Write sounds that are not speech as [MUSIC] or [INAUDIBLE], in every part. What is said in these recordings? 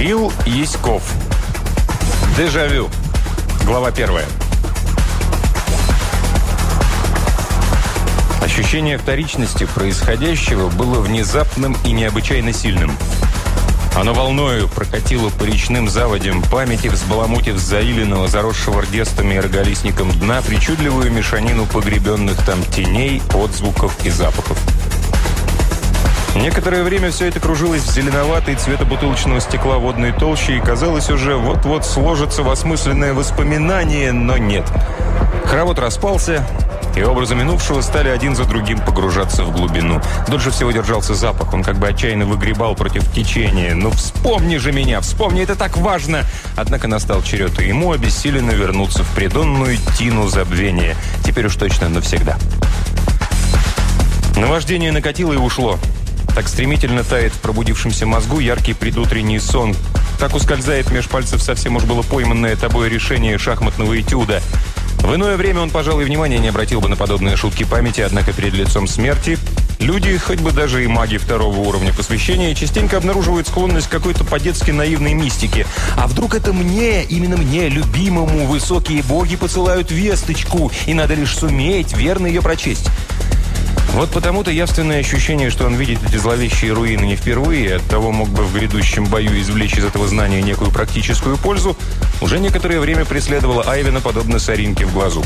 Кирилл Яськов. Дежавю. Глава первая. Ощущение вторичности происходящего было внезапным и необычайно сильным. Оно волною прокатило по речным заводям памяти, взбаламутив заиленного, заросшего рдестами и роголистником дна причудливую мешанину погребенных там теней, отзвуков и запахов. Некоторое время все это кружилось в зеленоватой цвета бутылочного стекла водной толщи и казалось уже вот-вот сложится в осмысленное воспоминание, но нет. Хоровод распался, и образы минувшего стали один за другим погружаться в глубину. Дольше всего держался запах, он как бы отчаянно выгребал против течения. «Ну вспомни же меня, вспомни, это так важно!» Однако настал черед и ему обессиленно вернуться в придонную тину забвения. Теперь уж точно навсегда. Наваждение накатило и ушло. Так стремительно тает в пробудившемся мозгу яркий предутренний сон. Так ускользает меж пальцев совсем уж было пойманное тобой решение шахматного этюда. В иное время он, пожалуй, внимания не обратил бы на подобные шутки памяти, однако перед лицом смерти люди, хоть бы даже и маги второго уровня посвящения, частенько обнаруживают склонность к какой-то по-детски наивной мистике. А вдруг это мне, именно мне, любимому, высокие боги посылают весточку, и надо лишь суметь верно ее прочесть? Вот потому-то явственное ощущение, что он видит эти зловещие руины не впервые, от того мог бы в грядущем бою извлечь из этого знания некую практическую пользу, уже некоторое время преследовало Айвена подобно соринке в глазу.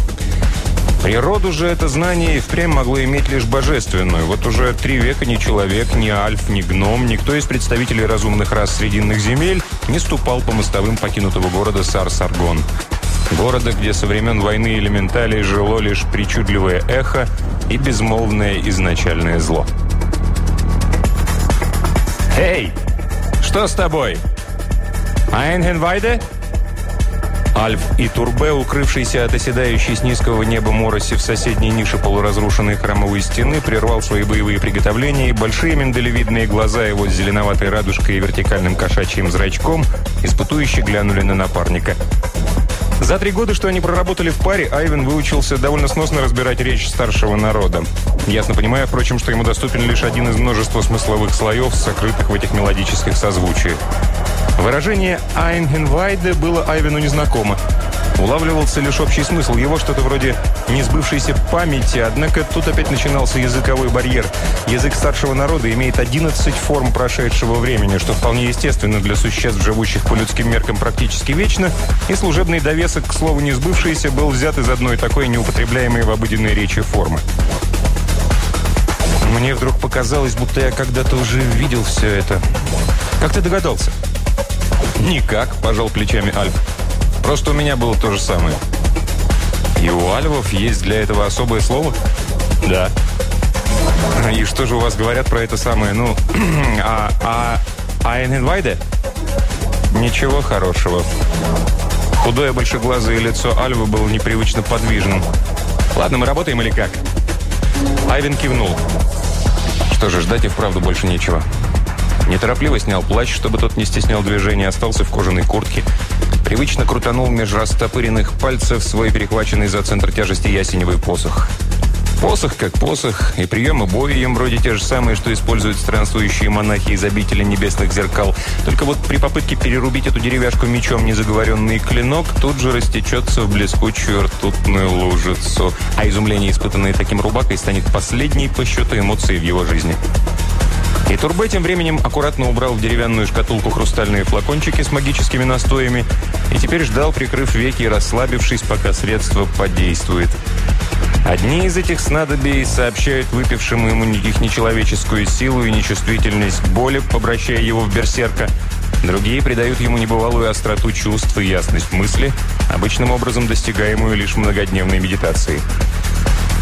Природу же это знание и впрямь могло иметь лишь божественную. Вот уже три века ни человек, ни альф, ни гном, никто из представителей разумных рас Срединных земель не ступал по мостовым покинутого города Сар-Саргон. Города, где со времен войны элементалей жило лишь причудливое эхо и безмолвное изначальное зло. «Эй! Что с тобой? Айнхенвайде?» Альф и Турбе, укрывшийся от оседающей с низкого неба мороси в соседней нише полуразрушенной храмовой стены, прервал свои боевые приготовления, и большие миндалевидные глаза его с зеленоватой радужкой и вертикальным кошачьим зрачком испытующе глянули на напарника. За три года, что они проработали в паре, Айвен выучился довольно сносно разбирать речь старшего народа. Ясно понимая, впрочем, что ему доступен лишь один из множества смысловых слоев, сокрытых в этих мелодических созвучиях. Выражение «Айнгенвайде» было Айвену незнакомо. Улавливался лишь общий смысл его, что-то вроде несбывшейся памяти, однако тут опять начинался языковой барьер. Язык старшего народа имеет 11 форм прошедшего времени, что вполне естественно для существ, живущих по людским меркам практически вечно, и служебный довесок, к слову, несбывшийся, был взят из одной такой неупотребляемой в обыденной речи формы. Мне вдруг показалось, будто я когда-то уже видел все это. Как ты догадался? «Никак», – пожал плечами Альф. «Просто у меня было то же самое». «И у альвов есть для этого особое слово?» «Да». «И что же у вас говорят про это самое, ну, [CLEARS THROAT] а, а, Айненвайде?» «Ничего хорошего». Худое большеглазое лицо Альвы было непривычно подвижным. «Ладно, мы работаем или как?» Айвен кивнул. Что же, ждать и вправду больше нечего. Неторопливо снял плащ, чтобы тот не стеснял движения, остался в кожаной куртке. Привычно крутанул меж растопыренных пальцев свой перехваченный за центр тяжести ясеневый посох. Посох как посох, и приемы боя им вроде те же самые, что используют странствующие монахи из обители небесных зеркал. Только вот при попытке перерубить эту деревяшку мечом незаговоренный клинок тут же растечется в блескучую ртутную лужицу. А изумление, испытанное таким рубакой, станет последней по счету эмоцией в его жизни. И Турбе тем временем аккуратно убрал в деревянную шкатулку хрустальные флакончики с магическими настоями и теперь ждал, прикрыв веки и расслабившись, пока средство подействует. Одни из этих снадобий сообщают выпившему ему их нечеловеческую силу и нечувствительность к боли, обращая его в берсерка. Другие придают ему небывалую остроту чувств и ясность мысли, обычным образом достигаемую лишь многодневной медитацией.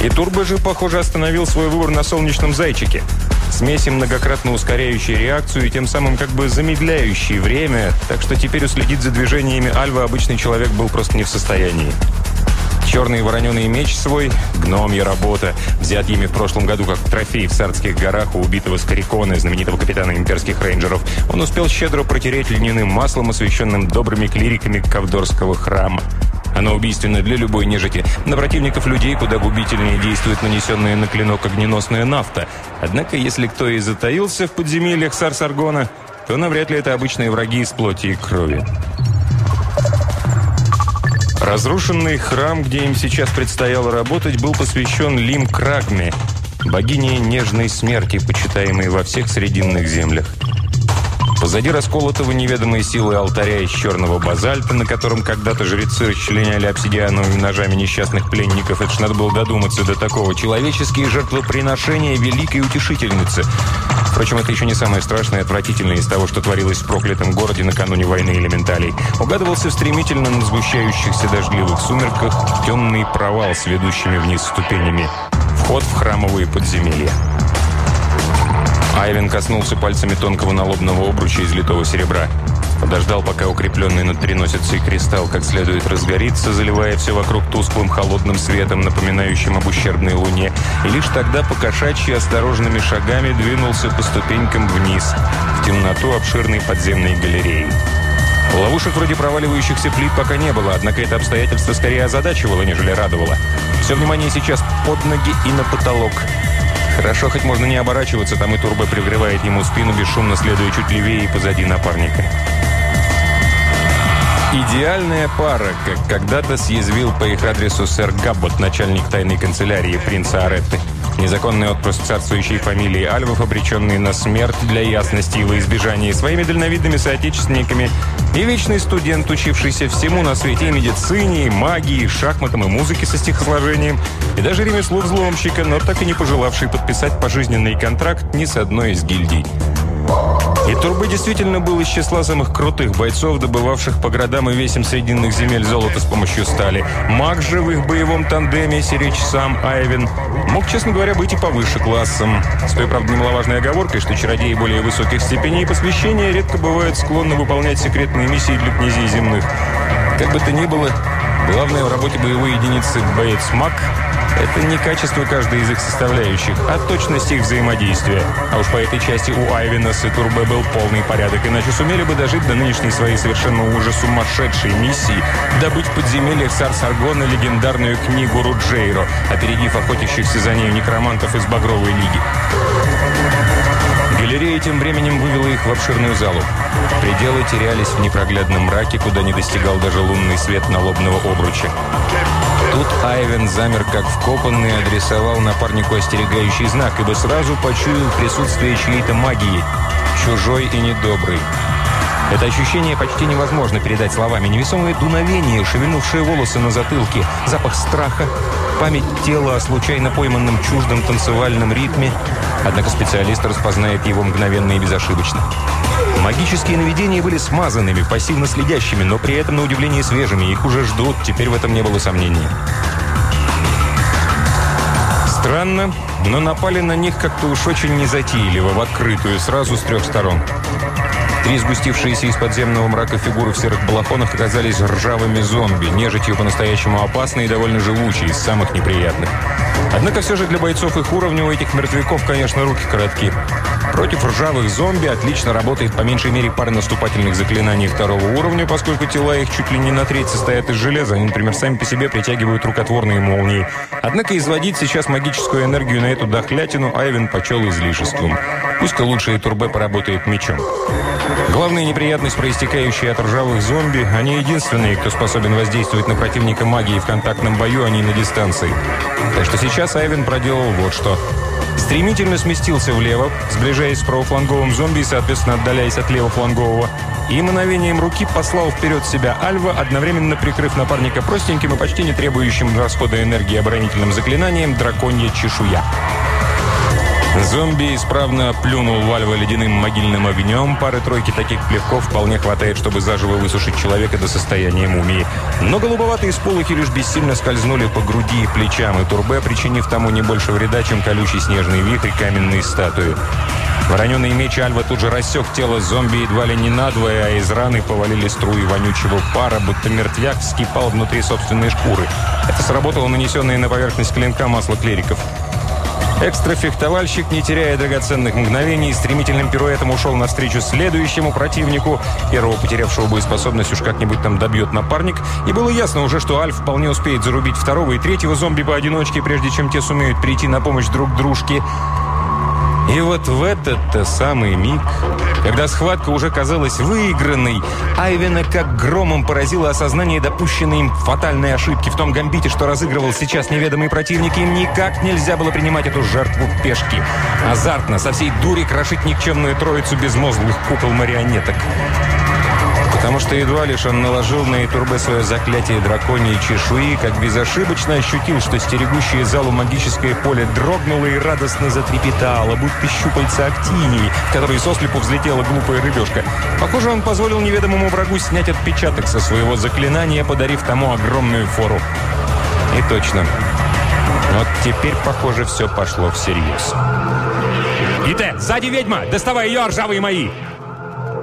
И Турбо же, похоже, остановил свой выбор на солнечном зайчике – Смеси, многократно ускоряющие реакцию и тем самым как бы замедляющие время, так что теперь уследить за движениями Альвы обычный человек был просто не в состоянии. Черный вороненый меч свой, гномья работа, взят ими в прошлом году как трофей в Сардских горах у убитого Скорикона, знаменитого капитана имперских рейнджеров, он успел щедро протереть льняным маслом, освященным добрыми клириками Кавдорского храма. Оно убийственно для любой нежити. На противников людей куда губительнее действует нанесенная на клинок огненосная нафта. Однако, если кто и затаился в подземельях Сар-Саргона, то навряд ли это обычные враги из плоти и крови. Разрушенный храм, где им сейчас предстояло работать, был посвящен Лим Крагме, богине нежной смерти, почитаемой во всех срединных землях. Позади расколотого неведомой силы алтаря из черного базальта, на котором когда-то жрецы расчленяли обсидиановыми ножами несчастных пленников, это ж надо было додуматься до такого. Человеческие жертвоприношения великой утешительницы. Впрочем, это еще не самое страшное и отвратительное из того, что творилось в проклятом городе накануне войны элементалей. Угадывался в стремительно на сгущающихся дождливых сумерках темный провал с ведущими вниз ступенями. Вход в храмовые подземелья. Айвен коснулся пальцами тонкого налобного обруча из литого серебра. Подождал, пока укрепленный над переносицей кристалл как следует разгорится, заливая все вокруг тусклым холодным светом, напоминающим об ущербной луне, и лишь тогда покошачьи осторожными шагами двинулся по ступенькам вниз, в темноту обширной подземной галереи. Ловушек вроде проваливающихся плит пока не было, однако это обстоятельство скорее озадачивало, нежели радовало. Все внимание сейчас под ноги и на потолок – Хорошо, хоть можно не оборачиваться, там и турбо прикрывает ему спину, бесшумно следуя чуть левее и позади напарника. Идеальная пара, как когда-то съязвил по их адресу сэр Габбот, начальник тайной канцелярии принца Аретты. Незаконный отпрыск царствующей фамилии Альвов, обреченный на смерть для ясности и во избежание своими дальновидными соотечественниками, и вечный студент, учившийся всему на свете и медицине, и магии, и шахматам, и музыке со стихосложением, и даже ремеслу взломщика, но так и не пожелавший подписать пожизненный контракт ни с одной из гильдий. И Турбы действительно был из числа самых крутых бойцов, добывавших по городам и весям срединных земель золото с помощью стали. Маг же в их боевом тандеме, сиречь сам Айвен, мог, честно говоря, быть и повыше классом. С той, правда, немаловажной оговоркой, что чародеи более высоких степеней посвящения редко бывают склонны выполнять секретные миссии для князей земных. Как бы то ни было, главное в работе боевой единицы боец-маг это не качество каждой из их составляющих, а точность их взаимодействия. А уж по этой части у Айвина с Итурбе был полный порядок, иначе сумели бы дожить до нынешней своей совершенно уже сумасшедшей миссии добыть в подземельях цар Саргона легендарную книгу Руджейро, опередив охотящихся за нею некромантов из Багровой Лиги. Галерея тем временем вывела их в обширную залу. Пределы терялись в непроглядном мраке, куда не достигал даже лунный свет налобного обруча. Тут Айвен замер как вкопанный адресовал напарнику остерегающий знак, ибо сразу почуял присутствие чьей-то магии, чужой и недобрый. Это ощущение почти невозможно передать словами. Невесомое дуновение, шевельнувшие волосы на затылке, запах страха, память тела о случайно пойманном чуждом танцевальном ритме. Однако специалист распознает его мгновенно и безошибочно. Магические наведения были смазанными, пассивно следящими, но при этом, на удивление, свежими. Их уже ждут, теперь в этом не было сомнений. Странно, но напали на них как-то уж очень незатейливо, в открытую, сразу с трех сторон. Три сгустившиеся из подземного мрака фигуры в серых балахонах оказались ржавыми зомби, нежитью по-настоящему опасной и довольно живучей, из самых неприятных. Однако все же для бойцов их уровня у этих мертвяков, конечно, руки коротки. Против ржавых зомби отлично работает по меньшей мере пара наступательных заклинаний второго уровня, поскольку тела их чуть ли не на треть состоят из железа. Они, например, сами по себе притягивают рукотворные молнии. Однако изводить сейчас магическую энергию на эту дохлятину Айвен почел излишеством. Пусть-ка лучше и Турбе поработает мечом. Главная неприятность, проистекающая от ржавых зомби, они единственные, кто способен воздействовать на противника магией в контактном бою, а не на дистанции. Так что сейчас Айвен проделал вот что. Стремительно сместился влево, сближаясь с правофланговым зомби и, соответственно, отдаляясь от левофлангового, и мгновением руки послал вперед себя Альва, одновременно прикрыв напарника простеньким и почти не требующим расхода энергии оборонительным заклинанием «Драконья чешуя». Зомби исправно плюнул Вальва ледяным могильным огнем. Пары-тройки таких плевков вполне хватает, чтобы заживо высушить человека до состояния мумии. Но голубоватые сполохи лишь бессильно скользнули по груди и плечам, и Турбе, причинив тому не больше вреда, чем колючий снежный вихрь каменной статуи. Вороненый меч Альва тут же рассек тело зомби едва ли не надвое, а из раны повалили струи вонючего пара, будто мертвяк вскипал внутри собственной шкуры. Это сработало нанесенное на поверхность клинка масло клериков. Экстрафехтовальщик, не теряя драгоценных мгновений, стремительным пируэтом ушел навстречу следующему противнику. Первого потерявшего боеспособность уж как-нибудь там добьет напарник. И было ясно уже, что Альф вполне успеет зарубить второго и третьего зомби поодиночке, прежде чем те сумеют прийти на помощь друг дружке. И вот в этот-то самый миг, когда схватка уже казалась выигранной, Айвена как громом поразило осознание допущенной им фатальной ошибки в том гамбите, что разыгрывал сейчас неведомый противник. Им никак нельзя было принимать эту жертву пешки. Азартно, со всей дури крошить никчемную троицу безмозглых кукол-марионеток. Потому что едва лишь он наложил на Итурбе свое заклятие драконьей чешуи, как безошибочно ощутил, что стерегущее залу магическое поле дрогнуло и радостно затрепетало, будто щупальца актинии, в которой сослепу взлетела глупая рыбешка. Похоже, он позволил неведомому врагу снять отпечаток со своего заклинания, подарив тому огромную фору. И точно. Вот теперь, похоже, все пошло всерьез. «Ите, сзади ведьма! Доставай ее, ржавые мои!»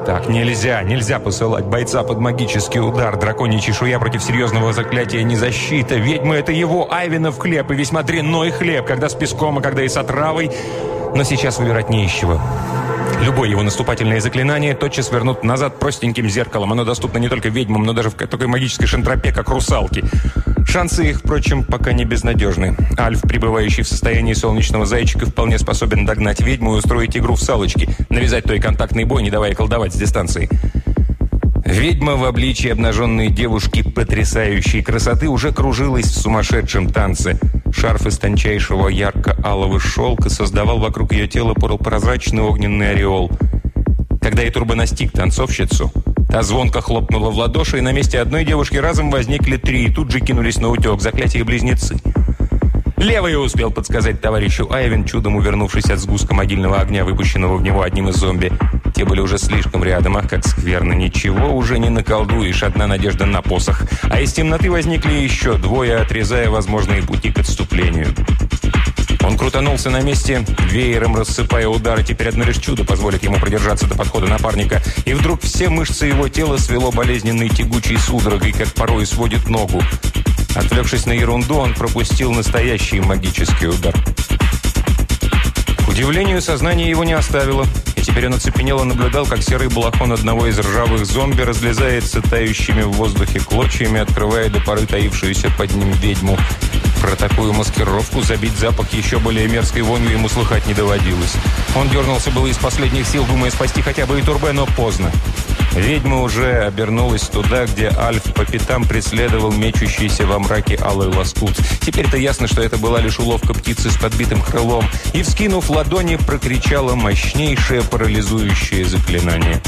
Так нельзя, нельзя посылать бойца под магический удар. Драконий чешуя против серьезного заклятия не защита. Ведьма — это его Айвенов хлеб, и весьма дрянной хлеб, когда с песком, а когда и с отравой. Но сейчас выбирать не из чего. Любое его наступательное заклинание тотчас вернут назад простеньким зеркалом. Оно доступно не только ведьмам, но даже в такой магической шантропе, как русалки. Шансы их, впрочем, пока не безнадежны. Альф, пребывающий в состоянии солнечного зайчика, вполне способен догнать ведьму и устроить игру в салочки, навязать той контактный бой, не давая колдовать с дистанции. Ведьма в обличии обнаженной девушки потрясающей красоты уже кружилась в сумасшедшем танце. Шарф из тончайшего ярко-алого шелка создавал вокруг ее тела полупрозрачный огненный ореол. Когда Итурба настиг танцовщицу, Та звонко хлопнула в ладоши, и на месте одной девушки разом возникли три, и тут же кинулись на утек. Заклятие близнецы. «Левый успел подсказать товарищу Айвен, чудом увернувшись от сгустка могильного огня, выпущенного в него одним из зомби. Те были уже слишком рядом, ах, как скверно. Ничего уже не наколдуешь, одна надежда на посох. А из темноты возникли еще двое, отрезая возможные пути к отступлению. Он крутанулся на месте, веером рассыпая удары. Теперь одно лишь чудо позволит ему продержаться до подхода напарника. И вдруг все мышцы его тела свело болезненной тягучей судорогой, как порой сводит ногу. Отвлекшись на ерунду, он пропустил настоящий магический удар. К удивлению, сознание его не оставило. И теперь он оцепенело наблюдал, как серый балахон одного из ржавых зомби разлезается тающими в воздухе клочьями, открывая до поры таившуюся под ним ведьму. Про такую маскировку забить запах еще более мерзкой вонью ему слыхать не доводилось. Он дернулся было из последних сил, думая спасти хотя бы и Турбе, но поздно. Ведьма уже обернулась туда, где Альф по пятам преследовал мечущийся во мраке алый лоскут. Теперь-то ясно, что это была лишь уловка птицы с подбитым крылом. И, вскинув ладони, прокричала мощнейшее парализующее заклинание.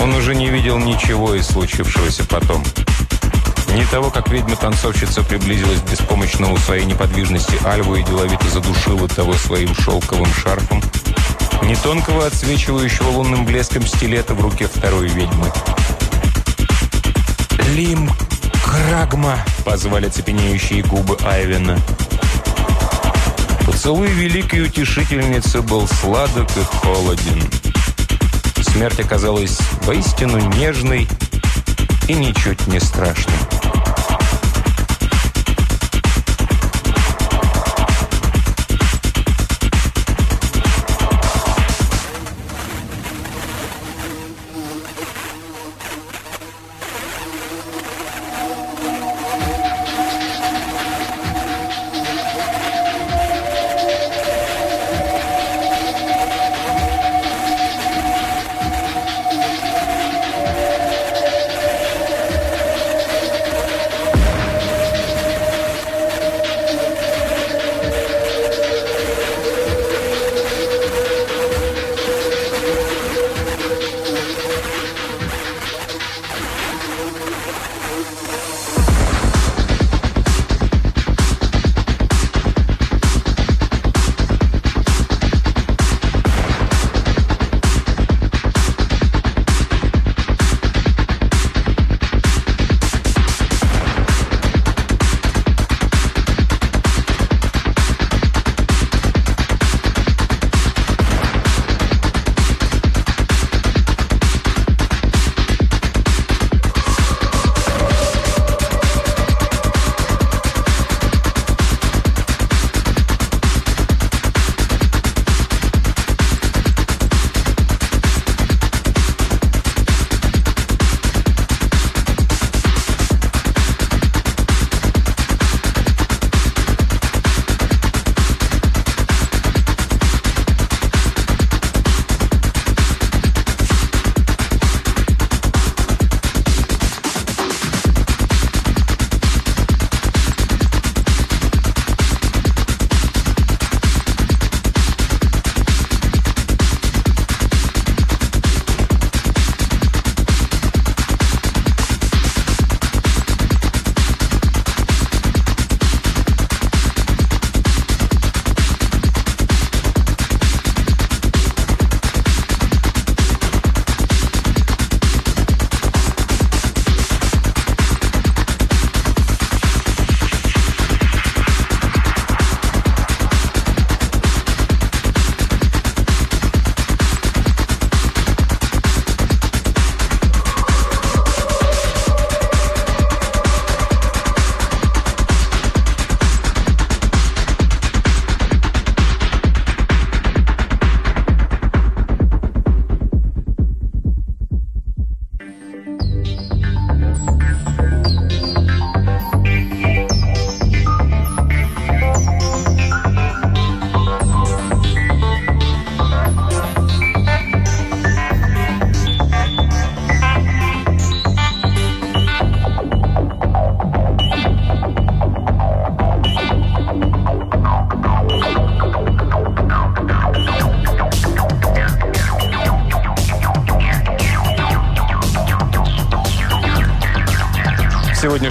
Он уже не видел ничего из случившегося потом. Ни того, как ведьма-танцовщица приблизилась к беспомощному своей неподвижности Альву и деловито задушила того своим шелковым шарфом, ни тонкого, отсвечивающего лунным блеском стилета в руке второй ведьмы. «Лим Крагма!» — позвали цепенеющие губы Айвена. Поцелуй великой утешительницы был сладок и холоден. Смерть оказалась воистину нежной и ничуть не страшной.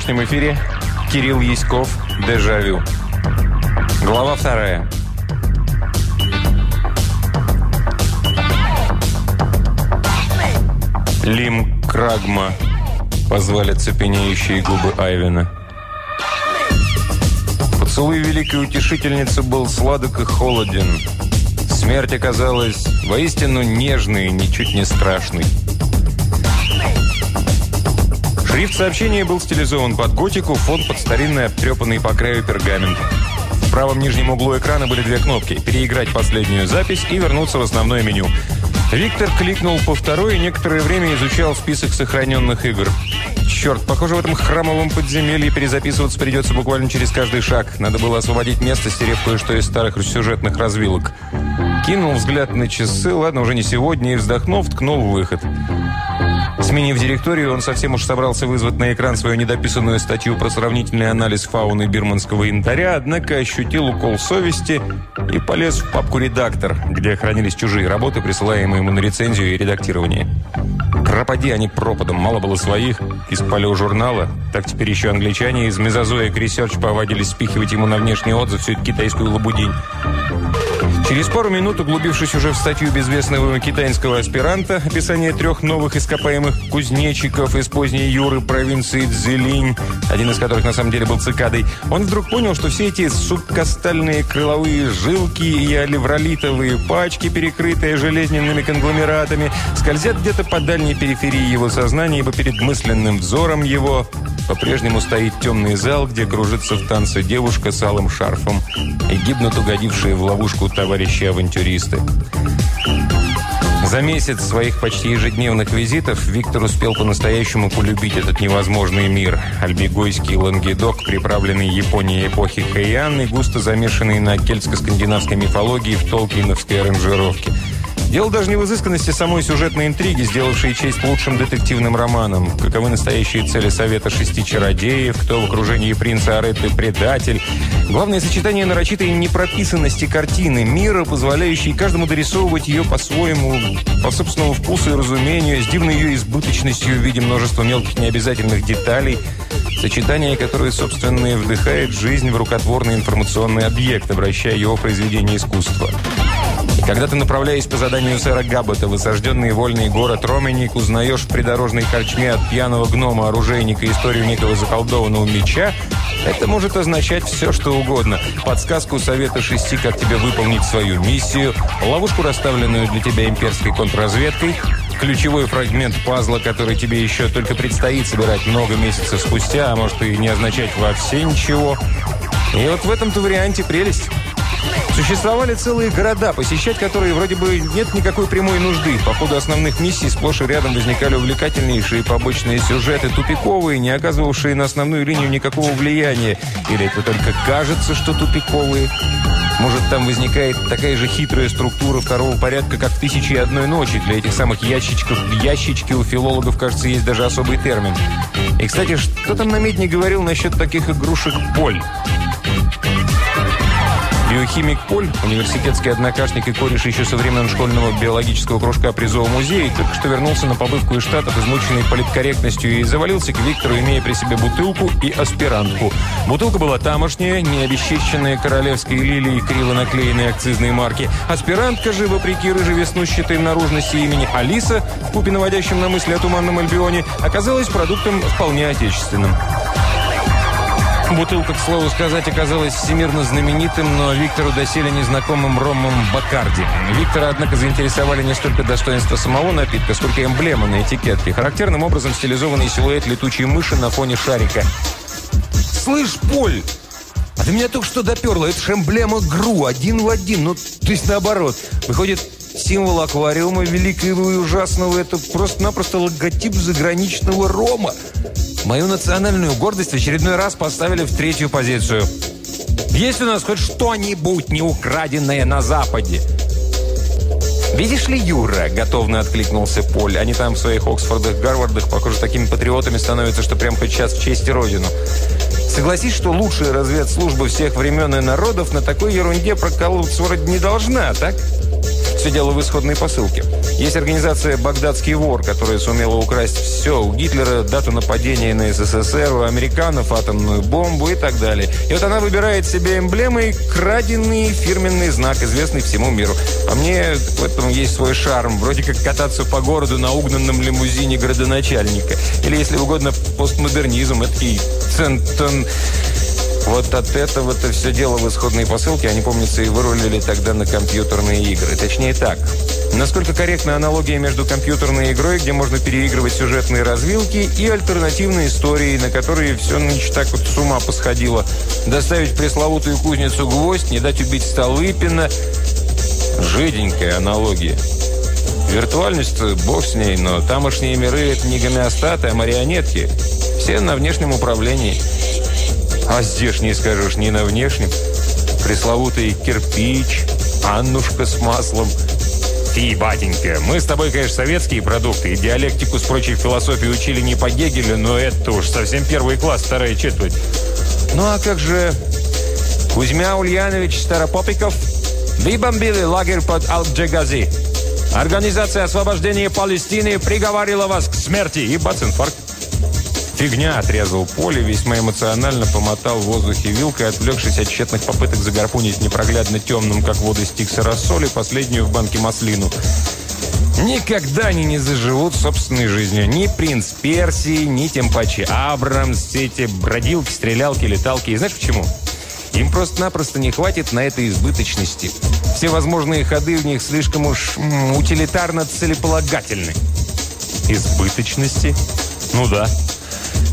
Сегодняшнем эфире Кирилл Яськов «Дежавю». Глава вторая. Лим Крагма позвали цепенеющие губы Айвена. Поцелуй великой утешительницы был сладок и холоден. Смерть оказалась воистину нежной и ничуть не страшной. Шрифт сообщения был стилизован под готику, фон под старинный обтрепанный по краю пергамент. В правом нижнем углу экрана были две кнопки «Переиграть последнюю запись» и «Вернуться в основное меню». Виктор кликнул по второй и некоторое время изучал список сохраненных игр. Черт, похоже, в этом храмовом подземелье перезаписываться придется буквально через каждый шаг. Надо было освободить место, стерев кое-что из старых сюжетных развилок. Кинул взгляд на часы, ладно, уже не сегодня, и вздохнув, ткнул выход. Сменив директорию, он совсем уж собрался вызвать на экран свою недописанную статью про сравнительный анализ фауны бирманского янтаря, однако ощутил укол совести и полез в папку «Редактор», где хранились чужие работы, присылаемые ему на рецензию и редактирование. Пропади они пропадом, мало было своих. Из журнала, так теперь еще англичане из Мезозоик Research повадились спихивать ему на внешний отзыв всю эту китайскую лабудень. Через пару минут, углубившись уже в статью безвестного китайского аспиранта, описание трех новых ископаемых кузнечиков из поздней Юры провинции Цзилинь, один из которых на самом деле был цикадой, он вдруг понял, что все эти субкостальные крыловые жилки и оливролитовые пачки, перекрытые железненными конгломератами, скользят где-то по дальней периферии его сознания, ибо перед мысленным взором его по-прежнему стоит темный зал, где кружится в танце девушка с алым шарфом и гибнут угодившие в ловушку товарищи-авантюристы. За месяц своих почти ежедневных визитов Виктор успел по-настоящему полюбить этот невозможный мир. Альбегойский лангедок, приправленный Японией эпохи Хэйан и густо замешанный на кельтско-скандинавской мифологии в толкиновской аранжировке – Дело даже не в изысканности самой сюжетной интриги, сделавшей честь лучшим детективным романам. Каковы настоящие цели Совета Шести Чародеев, кто в окружении принца Аретты предатель. Главное сочетание нарочитой непрописанности картины, мира, позволяющей каждому дорисовывать ее по-своему, по собственному вкусу и разумению, с дивной ее избыточностью в виде множества мелких необязательных деталей, сочетание, которое, собственно, вдыхает жизнь в рукотворный информационный объект, обращая его в произведение искусства. Когда ты, направляясь по заданию сэра Габбета в осажденный вольный город Роменик, узнаешь в придорожной корчме от пьяного гнома-оружейника историю некого заколдованного меча, это может означать все, что угодно. Подсказку совета шести, как тебе выполнить свою миссию, ловушку, расставленную для тебя имперской контрразведкой, ключевой фрагмент пазла, который тебе еще только предстоит собирать много месяцев спустя, а может и не означать вообще ничего. И вот в этом-то варианте прелесть. Существовали целые города, посещать которые вроде бы нет никакой прямой нужды. По ходу основных миссий сплошь и рядом возникали увлекательнейшие побочные сюжеты, тупиковые, не оказывавшие на основную линию никакого влияния. Или это только кажется, что тупиковые? Может, там возникает такая же хитрая структура второго порядка, как в «Тысячи и одной ночи». Для этих самых ящичков в ящичке у филологов, кажется, есть даже особый термин. И, кстати, что там намедни говорил насчет таких игрушек «Поль»? Биохимик Поль, университетский однокашник и кореш еще со времен школьного биологического кружка призового музея, только что вернулся на побывку из Штатов, измученный политкорректностью, и завалился к Виктору, имея при себе бутылку и аспирантку. Бутылка была тамошняя, не обесчещенная королевской лилией, криво наклеенной акцизной марки. Аспирантка же, вопреки рыжевеснущатой наружности имени Алиса, в купе наводящем на мысли о туманном Альбионе, оказалась продуктом вполне отечественным. Бутылка, к слову сказать, оказалась всемирно знаменитым, но Виктору доселе незнакомым ромом Бакарди. Виктора, однако, заинтересовали не столько достоинства самого напитка, сколько эмблема на этикетке. Характерным образом стилизованный силуэт летучей мыши на фоне шарика. «Слышь, Поль, а ты меня только что доперла. Это же эмблема ГРУ, один в один. Ну, то есть наоборот. Выходит, символ аквариума великого и ужасного – это просто-напросто логотип заграничного рома. Мою национальную гордость в очередной раз поставили в третью позицию. Есть у нас хоть что-нибудь не украденное на Западе? «Видишь ли, Юра?» – готовно откликнулся Поль. Они там в своих Оксфордах, Гарвардах, похоже, такими патриотами становятся, что прям хоть сейчас в честь Родину. Согласись, что лучшая разведслужба всех времен и народов на такой ерунде прокалываться вроде не должна, так? Все дело в исходной посылке. Есть организация «Багдадский вор», которая сумела украсть все. У Гитлера дату нападения на СССР, у американцев атомную бомбу и так далее. И вот она выбирает себе эмблемой краденный фирменный знак, известный всему миру. А мне в этом есть свой шарм. Вроде как кататься по городу на угнанном лимузине градоначальника. Или, если угодно, постмодернизм. Это центон... Вот от этого-то все дело в исходной посылке, они, помнится, и вырулили тогда на компьютерные игры. Точнее так. Насколько корректна аналогия между компьютерной игрой, где можно переигрывать сюжетные развилки, и альтернативной историей, на которые все нынче так вот с ума посходило. Доставить пресловутую кузницу гвоздь, не дать убить Столыпина. Жиденькая аналогия. Виртуальность, бог с ней, но тамошние миры – это не гомеостаты, а марионетки. Все на внешнем управлении. А здешний, скажешь, не на внешнем. Пресловутый кирпич, Аннушка с маслом. Фи, батенька, мы с тобой, конечно, советские продукты, и диалектику с прочей философией учили не по Гегелю, но это уж совсем первый класс, вторая четверть. Ну а как же Кузьмя Ульянович Старопопиков? Вы бомбили лагерь под Алджегази. Организация освобождения Палестины приговорила вас к смерти. И бац, инфаркт. «Фигня!» – отрезал поле, весьма эмоционально помотал в воздухе вилкой, отвлекшись от тщетных попыток загорпунить непроглядно темным, как воды стикса рассоли, последнюю в банке маслину. Никогда они не заживут собственной жизнью. Ни принц Персии, ни тем паче Абрамс, все эти бродилки, стрелялки, леталки. И знаешь почему? Им просто-напросто не хватит на этой избыточности. Все возможные ходы в них слишком уж утилитарно целеполагательны. Избыточности? Ну да.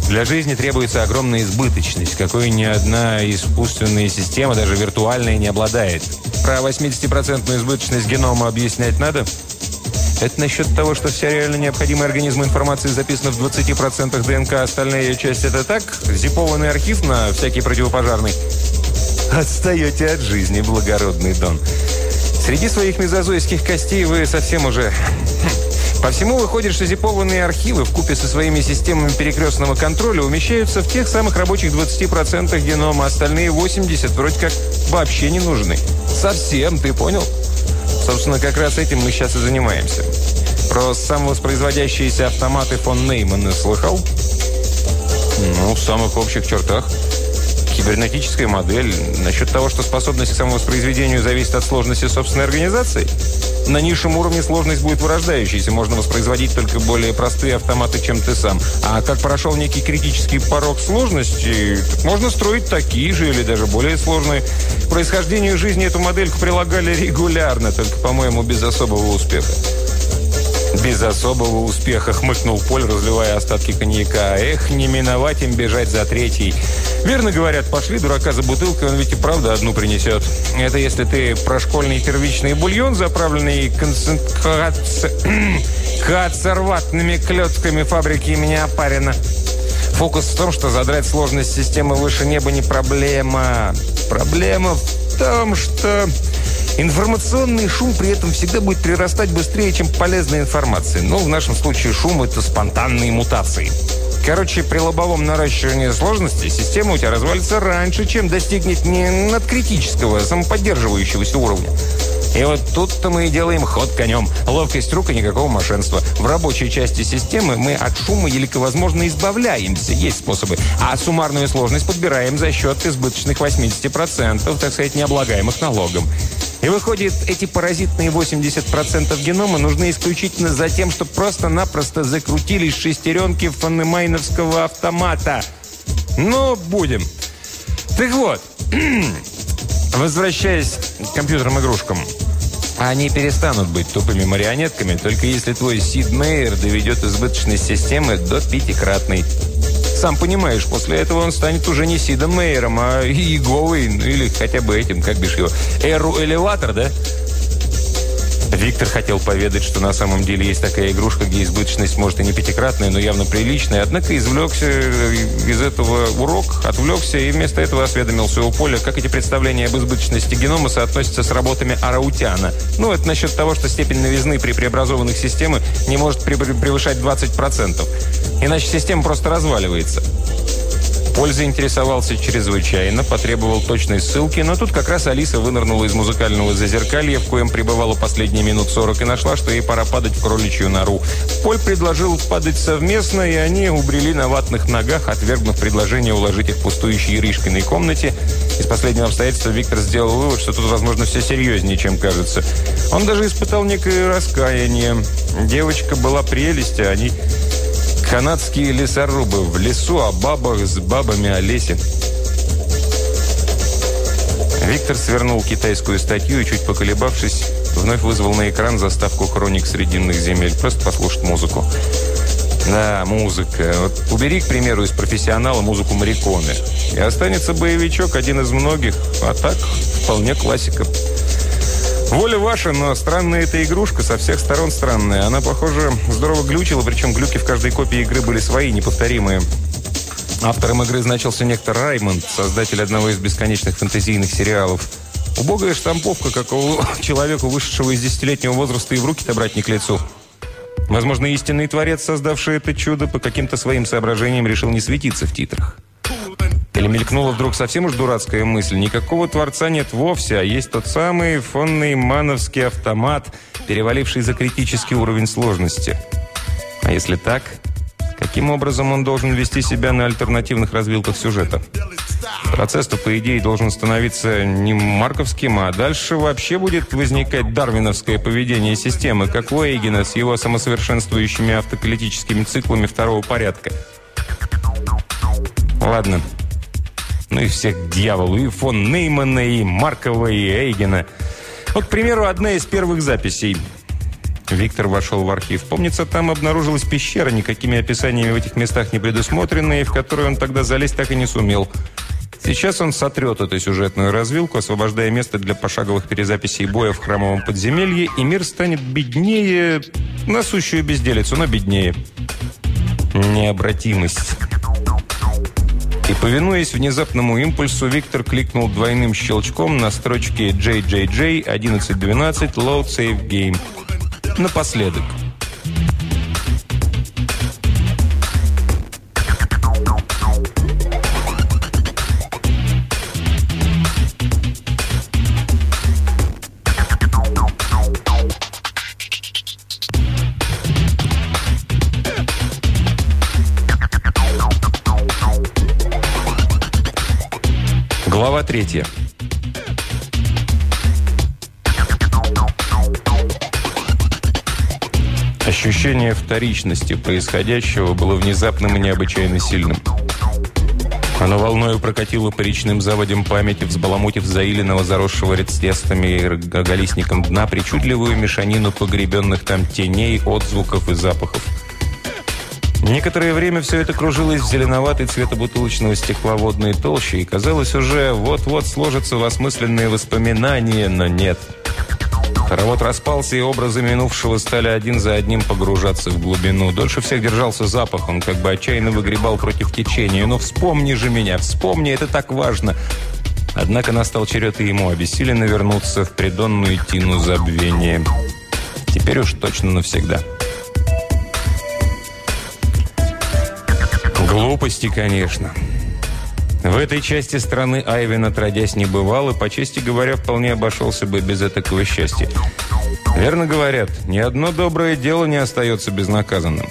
Для жизни требуется огромная избыточность, какой ни одна искусственная система, даже виртуальная, не обладает. Про 80% избыточность генома объяснять надо? Это насчет того, что вся реально необходимая организму информация записана в 20% ДНК, остальная ее часть это так? Зипованный архив на всякий противопожарный? Отстаете от жизни, благородный Дон. Среди своих мезозойских костей вы совсем уже по всему выходит, что зипованные архивы в купе со своими системами перекрестного контроля умещаются в тех самых рабочих 20% генома, остальные 80% вроде как вообще не нужны. Совсем, ты понял? Собственно, как раз этим мы сейчас и занимаемся. Про самовоспроизводящиеся автоматы фон Неймана слыхал? Ну, в самых общих чертах. Кибернетическая модель. Насчет того, что способность к самовоспроизведению зависит от сложности собственной организации – на низшем уровне сложность будет вырождающейся. Можно воспроизводить только более простые автоматы, чем ты сам. А как прошел некий критический порог сложности, можно строить такие же или даже более сложные. К происхождению жизни эту модельку прилагали регулярно, только, по-моему, без особого успеха. Без особого успеха хмыкнул Поль, разливая остатки коньяка. Эх, не миновать им бежать за третий. Верно говорят, пошли дурака за бутылкой, он ведь и правда одну принесет. Это если ты про школьный первичный бульон, заправленный консерватными [CLEARS THROAT] клетками фабрики имени Апарина. Фокус в том, что задрать сложность системы выше неба не проблема. Проблема в том, что Информационный шум при этом всегда будет прирастать быстрее, чем полезная информация. Но в нашем случае шум – это спонтанные мутации. Короче, при лобовом наращивании сложности система у тебя развалится раньше, чем достигнет не надкритического, а самоподдерживающегося уровня. И вот тут-то мы и делаем ход конем. Ловкость рук и никакого мошенства. В рабочей части системы мы от шума елико возможно избавляемся. Есть способы. А суммарную сложность подбираем за счет избыточных 80%, так сказать, необлагаемых налогом. И выходит, эти паразитные 80% генома нужны исключительно за тем, чтобы просто-напросто закрутились шестеренки фанемайновского автомата. Ну, будем. Так вот, [CLEARS THROAT] возвращаясь к компьютерным игрушкам. Они перестанут быть тупыми марионетками, только если твой Сид Мейер доведет избыточность системы до пятикратной. Сам понимаешь, после этого он станет уже не Сидом Мейером, а Иеговой, ну или хотя бы этим, как бишь его, Эру-элеватор, да? Виктор хотел поведать, что на самом деле есть такая игрушка, где избыточность может и не пятикратная, но явно приличная. Однако извлекся из этого урок, отвлекся и вместо этого осведомился у Поля, как эти представления об избыточности генома соотносятся с работами Араутяна. Ну, это насчет того, что степень новизны при преобразованных системах не может превышать 20%. Иначе система просто разваливается. Поль заинтересовался чрезвычайно, потребовал точной ссылки, но тут как раз Алиса вынырнула из музыкального зазеркалья, в коем пребывала последние минут сорок, и нашла, что ей пора падать в кроличью нору. Поль предложил падать совместно, и они убрели на ватных ногах, отвергнув предложение уложить их в пустующей Иришкиной комнате. Из последнего обстоятельства Виктор сделал вывод, что тут, возможно, все серьезнее, чем кажется. Он даже испытал некое раскаяние. Девочка была прелесть, а они Канадские лесорубы в лесу о бабах с бабами о лесе. Виктор свернул китайскую статью и, чуть поколебавшись, вновь вызвал на экран заставку хроник Срединных земель. Просто послушать музыку. Да, музыка. Вот убери, к примеру, из профессионала музыку Мариконы. И останется боевичок, один из многих. А так, вполне классика. Воля ваша, но странная эта игрушка, со всех сторон странная. Она, похоже, здорово глючила, причем глюки в каждой копии игры были свои, неповторимые. Автором игры значился некто Раймонд, создатель одного из бесконечных фэнтезийных сериалов. Убогая штамповка, как у человека, вышедшего из десятилетнего возраста, и в руки-то брать не к лицу. Возможно, истинный творец, создавший это чудо, по каким-то своим соображениям решил не светиться в титрах. Или мелькнула вдруг совсем уж дурацкая мысль. Никакого Творца нет вовсе, а есть тот самый фонный мановский автомат, переваливший за критический уровень сложности. А если так, каким образом он должен вести себя на альтернативных развилках сюжета? Процесс-то, по идее, должен становиться не марковским, а дальше вообще будет возникать дарвиновское поведение системы, как у Эйгена с его самосовершенствующими автокалитическими циклами второго порядка. Ладно, ну и всех дьяволу, и фон Неймана, и Маркова, и Эйгена. Вот, к примеру, одна из первых записей. Виктор вошел в архив. Помнится, там обнаружилась пещера, никакими описаниями в этих местах не предусмотренная, в которую он тогда залезть так и не сумел. Сейчас он сотрет эту сюжетную развилку, освобождая место для пошаговых перезаписей боя в храмовом подземелье, и мир станет беднее, насущую безделицу, но беднее. Необратимость. Повинуясь внезапному импульсу, Виктор кликнул двойным щелчком на строчке JJJ 1112 Load Save Game. Напоследок. Глава третья. Ощущение вторичности происходящего было внезапным и необычайно сильным. Оно волною прокатило по речным заводям памяти, взбаламутив заиленного, заросшего редстестами и роголистником дна причудливую мешанину погребенных там теней, отзвуков и запахов. Некоторое время все это кружилось в зеленоватой цвета бутылочного стекла толщи, и казалось уже вот-вот сложатся в осмысленные воспоминания, но нет. Хоровод распался, и образы минувшего стали один за одним погружаться в глубину. Дольше всех держался запах, он как бы отчаянно выгребал против течения. «Но вспомни же меня, вспомни, это так важно!» Однако настал черед и ему обессиленно вернуться в придонную тину забвения. Теперь уж точно навсегда. Глупости, конечно. В этой части страны Айвен, отродясь, не бывал, и, по чести говоря, вполне обошелся бы без этого счастья. Верно говорят, ни одно доброе дело не остается безнаказанным.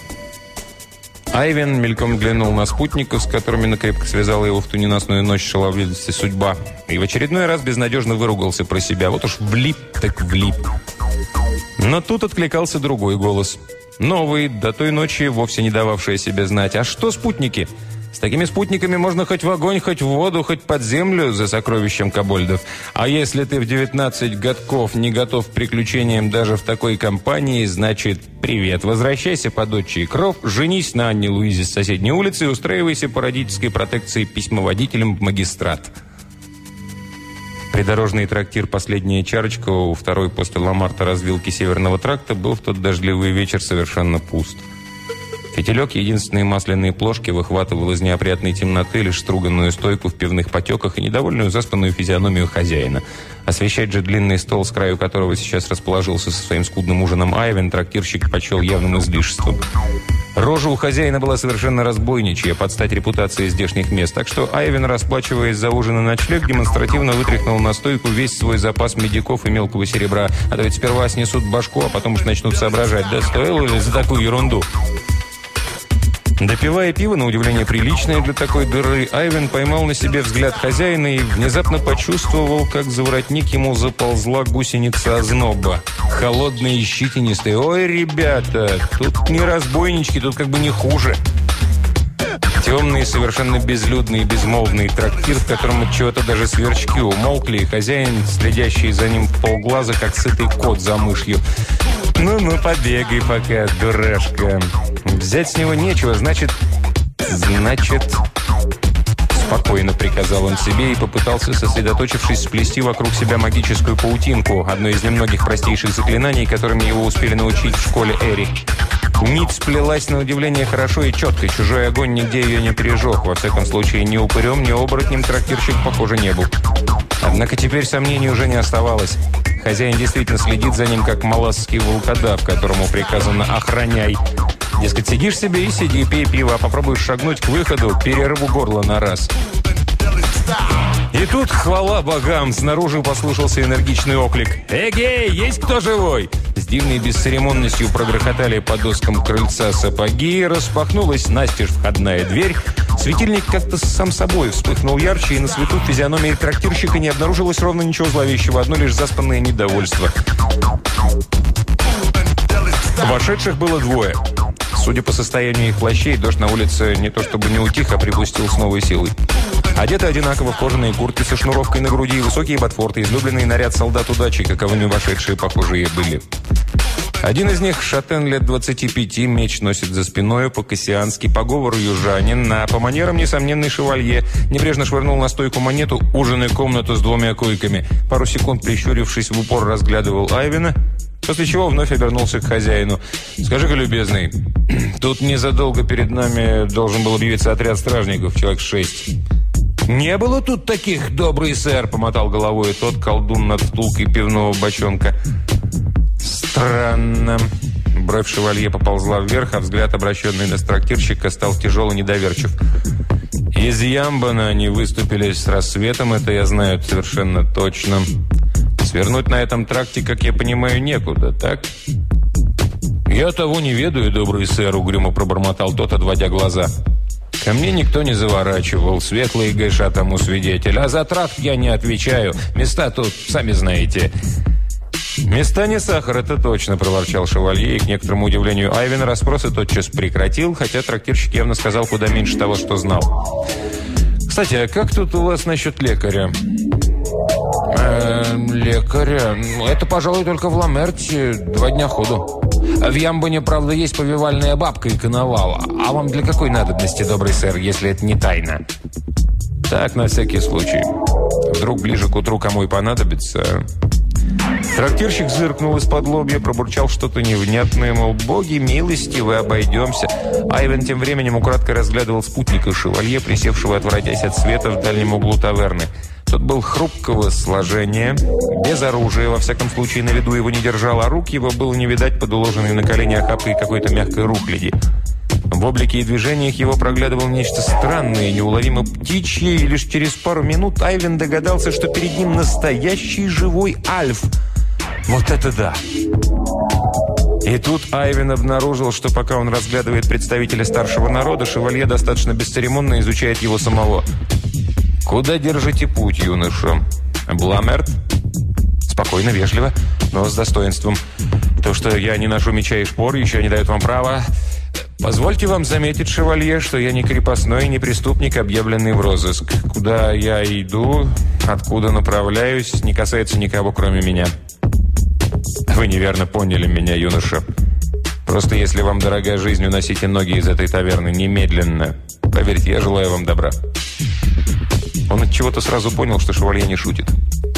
Айвен мельком глянул на спутников, с которыми накрепко связала его в ту ненастную ночь шаловливости судьба, и в очередной раз безнадежно выругался про себя. Вот уж влип так влип. Но тут откликался другой голос – Новый, до той ночи вовсе не дававший о себе знать. А что спутники? С такими спутниками можно хоть в огонь, хоть в воду, хоть под землю за сокровищем кобольдов. А если ты в 19 годков не готов к приключениям даже в такой компании, значит, привет, возвращайся под отчий кров, женись на Анне Луизе с соседней улицы и устраивайся по родительской протекции письмоводителем в магистрат. Придорожный трактир «Последняя чарочка» у второй после Ламарта развилки Северного тракта был в тот дождливый вечер совершенно пуст. Фитилек единственные масляные плошки выхватывал из неопрятной темноты лишь струганную стойку в пивных потеках и недовольную заспанную физиономию хозяина. Освещать же длинный стол, с краю которого сейчас расположился со своим скудным ужином Айвен, трактирщик почел явным излишеством. Рожа у хозяина была совершенно разбойничья, под стать репутации здешних мест, так что Айвен, расплачиваясь за ужин и ночлег, демонстративно вытряхнул на стойку весь свой запас медиков и мелкого серебра. А то ведь сперва снесут башку, а потом уж начнут соображать, да стоило ли за такую ерунду. Допивая пиво, на удивление приличное для такой дыры, Айвен поймал на себе взгляд хозяина и внезапно почувствовал, как за воротник ему заползла гусеница озноба. Холодные и щетинистые. «Ой, ребята, тут не разбойнички, тут как бы не хуже». Темный, совершенно безлюдный и безмолвный трактир, в котором от чего-то даже сверчки умолкли, и хозяин, следящий за ним в полглаза, как сытый кот за мышью. «Ну-ну, побегай пока, дурашка. Взять с него нечего, значит... Значит...» Спокойно приказал он себе и попытался, сосредоточившись, сплести вокруг себя магическую паутинку, одно из немногих простейших заклинаний, которыми его успели научить в школе Эри. Нить сплелась на удивление хорошо и четко, чужой огонь нигде ее не пережег, во всяком случае ни упырем, ни оборотнем трактирщик, похоже, не был. Однако теперь сомнений уже не оставалось. Хозяин действительно следит за ним, как маласский волкодав, которому приказано «охраняй». Дескать, сидишь себе и сиди, пей пиво, а попробуешь шагнуть к выходу, перерыву горло на раз. И тут, хвала богам, снаружи послышался энергичный оклик. «Эгей, есть кто живой?» С дивной бесцеремонностью прогрохотали по доскам крыльца сапоги, распахнулась настежь входная дверь. Светильник как-то сам собой вспыхнул ярче, и на свету физиономии трактирщика не обнаружилось ровно ничего зловещего, одно лишь заспанное недовольство. Вошедших было двое. Судя по состоянию их плащей, дождь на улице не то чтобы не утих, а припустил с новой силой. Одеты одинаково в кожаные куртки со шнуровкой на груди и высокие ботфорты, излюбленный наряд солдат удачи, каковыми вошедшие похожие были. Один из них, шатен лет 25, меч носит за спиной, по-кассиански, по говору южанин, а по манерам несомненный шевалье. Небрежно швырнул на стойку монету, ужин и комнату с двумя койками. Пару секунд, прищурившись в упор, разглядывал Айвена, после чего вновь обернулся к хозяину. «Скажи-ка, любезный, [CLEARS THROAT] тут незадолго перед нами должен был объявиться отряд стражников, человек шесть». «Не было тут таких, добрый сэр!» – помотал головой тот колдун над втулкой пивного бочонка. «Странно». Бровь шевалье поползла вверх, а взгляд, обращенный на трактирщика, стал тяжело недоверчив. «Из Ямбана они выступили с рассветом, это я знаю совершенно точно. Свернуть на этом тракте, как я понимаю, некуда, так?» «Я того не ведаю, добрый сэр», — угрюмо пробормотал тот, отводя глаза. Ко мне никто не заворачивал, светлый Гэша тому свидетель. А за тракт я не отвечаю. Места тут, сами знаете. «Места не сахар, это точно», – проворчал шевалье, и, к некоторому удивлению Айвена, расспросы тотчас прекратил, хотя трактирщик явно сказал куда меньше того, что знал. «Кстати, а как тут у вас насчет лекаря?» Э, «Лекаря? Ну, это, пожалуй, только в Ламерте. Два дня ходу». В Ямбоне, правда, есть повивальная бабка и коновал. А вам для какой надобности, добрый сэр, если это не тайна? Так, на всякий случай. Вдруг ближе к утру кому и понадобится. Трактирщик зыркнул из-под лобья, пробурчал что-то невнятное, мол, боги милости, вы обойдемся. Айвен тем временем украдко разглядывал спутника шевалье, присевшего, отвратясь от света в дальнем углу таверны. Тот был хрупкого сложения, без оружия, во всяком случае на виду его не держал, а рук его было не видать под уложенной на колени охапкой какой-то мягкой рухляди. В облике и движениях его проглядывало нечто странное, неуловимо птичье, и лишь через пару минут Айвен догадался, что перед ним настоящий живой альф. Вот это да! И тут Айвен обнаружил, что пока он разглядывает представителя старшего народа, шевалье достаточно бесцеремонно изучает его самого. «Куда держите путь, юноша?» «Бламерт?» Спокойно, вежливо, но с достоинством. То, что я не ношу меча и шпор, еще не дает вам права. Позвольте вам заметить, шевалье, что я не крепостной и не преступник, объявленный в розыск. Куда я иду, откуда направляюсь, не касается никого, кроме меня. Вы неверно поняли меня, юноша. Просто если вам дорога жизнь, уносите ноги из этой таверны немедленно. Поверьте, я желаю вам добра. Он от чего-то сразу понял, что шевалье не шутит.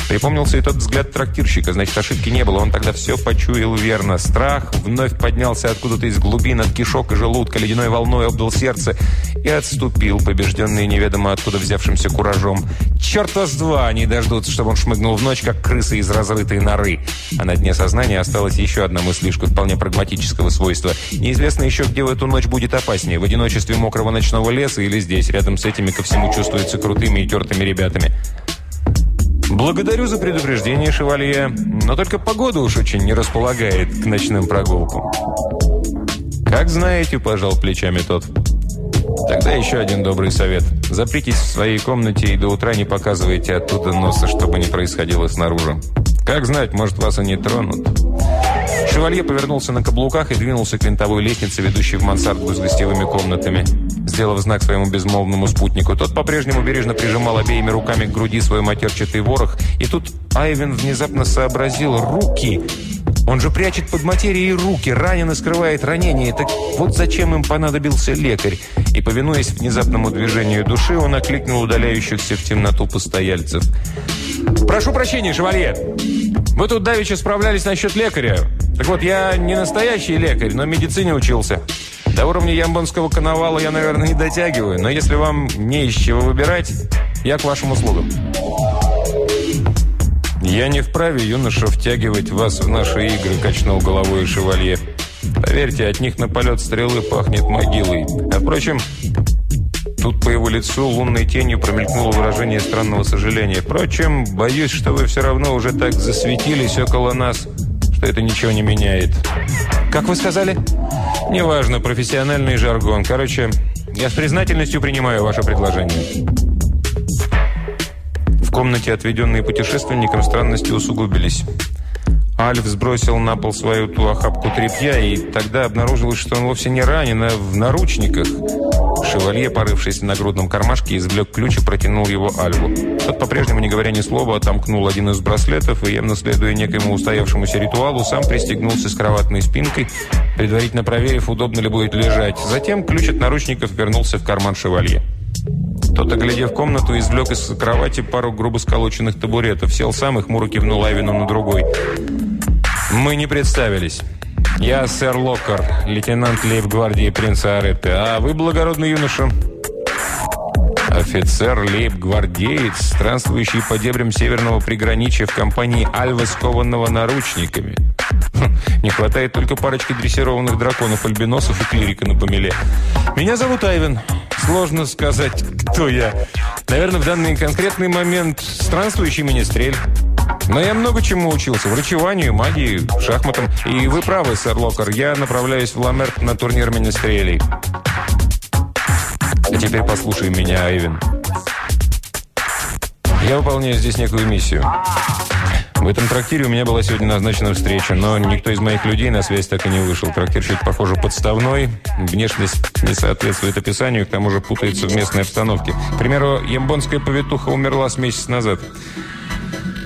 Припомнился и тот взгляд трактирщика. Значит, ошибки не было. Он тогда все почуял верно. Страх вновь поднялся откуда-то из глубин, от кишок и желудка, ледяной волной обдал сердце и отступил, побежденный неведомо откуда взявшимся куражом. Черт вас два, они дождутся, чтобы он шмыгнул в ночь, как крысы из разрытой норы. А на дне сознания осталась еще одна мыслишка вполне прагматического свойства. Неизвестно еще, где в эту ночь будет опаснее. В одиночестве мокрого ночного леса или здесь, рядом с этими ко всему чувствуется крутыми и тертыми ребятами. «Благодарю за предупреждение, шевалье, но только погода уж очень не располагает к ночным прогулкам». «Как знаете», – пожал плечами тот. «Тогда еще один добрый совет. Запритесь в своей комнате и до утра не показывайте оттуда носа, чтобы не происходило снаружи. Как знать, может, вас и не тронут». Шевалье повернулся на каблуках и двинулся к винтовой лестнице, ведущей в мансарду с гостевыми комнатами. Сделав знак своему безмолвному спутнику, тот по-прежнему бережно прижимал обеими руками к груди свой матерчатый ворох, и тут Айвен внезапно сообразил «руки!» Он же прячет под материей руки, ранен и скрывает ранение. Так вот зачем им понадобился лекарь. И, повинуясь внезапному движению души, он окликнул удаляющихся в темноту постояльцев. «Прошу прощения, шевалье! Вы тут давеча справлялись насчет лекаря. Так вот, я не настоящий лекарь, но медицине учился. До уровня ямбонского коновала я, наверное, не дотягиваю, но если вам не из чего выбирать, я к вашим услугам». «Я не вправе, юноша, втягивать вас в наши игры», – качнул головой шевалье. «Поверьте, от них на полет стрелы пахнет могилой. А впрочем, Тут по его лицу лунной тенью промелькнуло выражение странного сожаления. Впрочем, боюсь, что вы все равно уже так засветились около нас, что это ничего не меняет. Как вы сказали? Неважно, профессиональный жаргон. Короче, я с признательностью принимаю ваше предложение. В комнате, отведенной путешественникам, странности усугубились. Альф сбросил на пол свою ту охапку тряпья, и тогда обнаружилось, что он вовсе не ранен, а в наручниках. Шевалье, порывшись в нагрудном кармашке, извлек ключ и протянул его Альву. Тот, по-прежнему, не говоря ни слова, отомкнул один из браслетов и, явно следуя некоему устоявшемуся ритуалу, сам пристегнулся с кроватной спинкой, предварительно проверив, удобно ли будет лежать. Затем ключ от наручников вернулся в карман Шевалье. Тот, оглядев комнату, извлек из кровати пару грубо сколоченных табуретов, сел сам и хмуро кивнул Айвину на другой. «Мы не представились. Я сэр Локкар, лейтенант лейб-гвардии принца Аретты. А вы, благородный юноша?» Офицер лейб-гвардеец, странствующий по дебрям северного приграничья в компании Альва, скованного наручниками. Хм, не хватает только парочки дрессированных драконов-альбиносов и клирика на помеле. «Меня зовут Айвен. Сложно сказать, кто я. Наверное, в данный конкретный момент странствующий министрель. Но я много чему учился. Врачеванию, магии, шахматам. И вы правы, сэр Локер. Я направляюсь в Ламерт на турнир министрелей. А теперь послушай меня, Айвен. Я выполняю здесь некую миссию. В этом трактире у меня была сегодня назначена встреча, но никто из моих людей на связь так и не вышел. Трактирщик, похоже, подставной, внешность не соответствует описанию, к тому же путается в местной обстановке. К примеру, ямбонская повитуха умерла с месяц назад.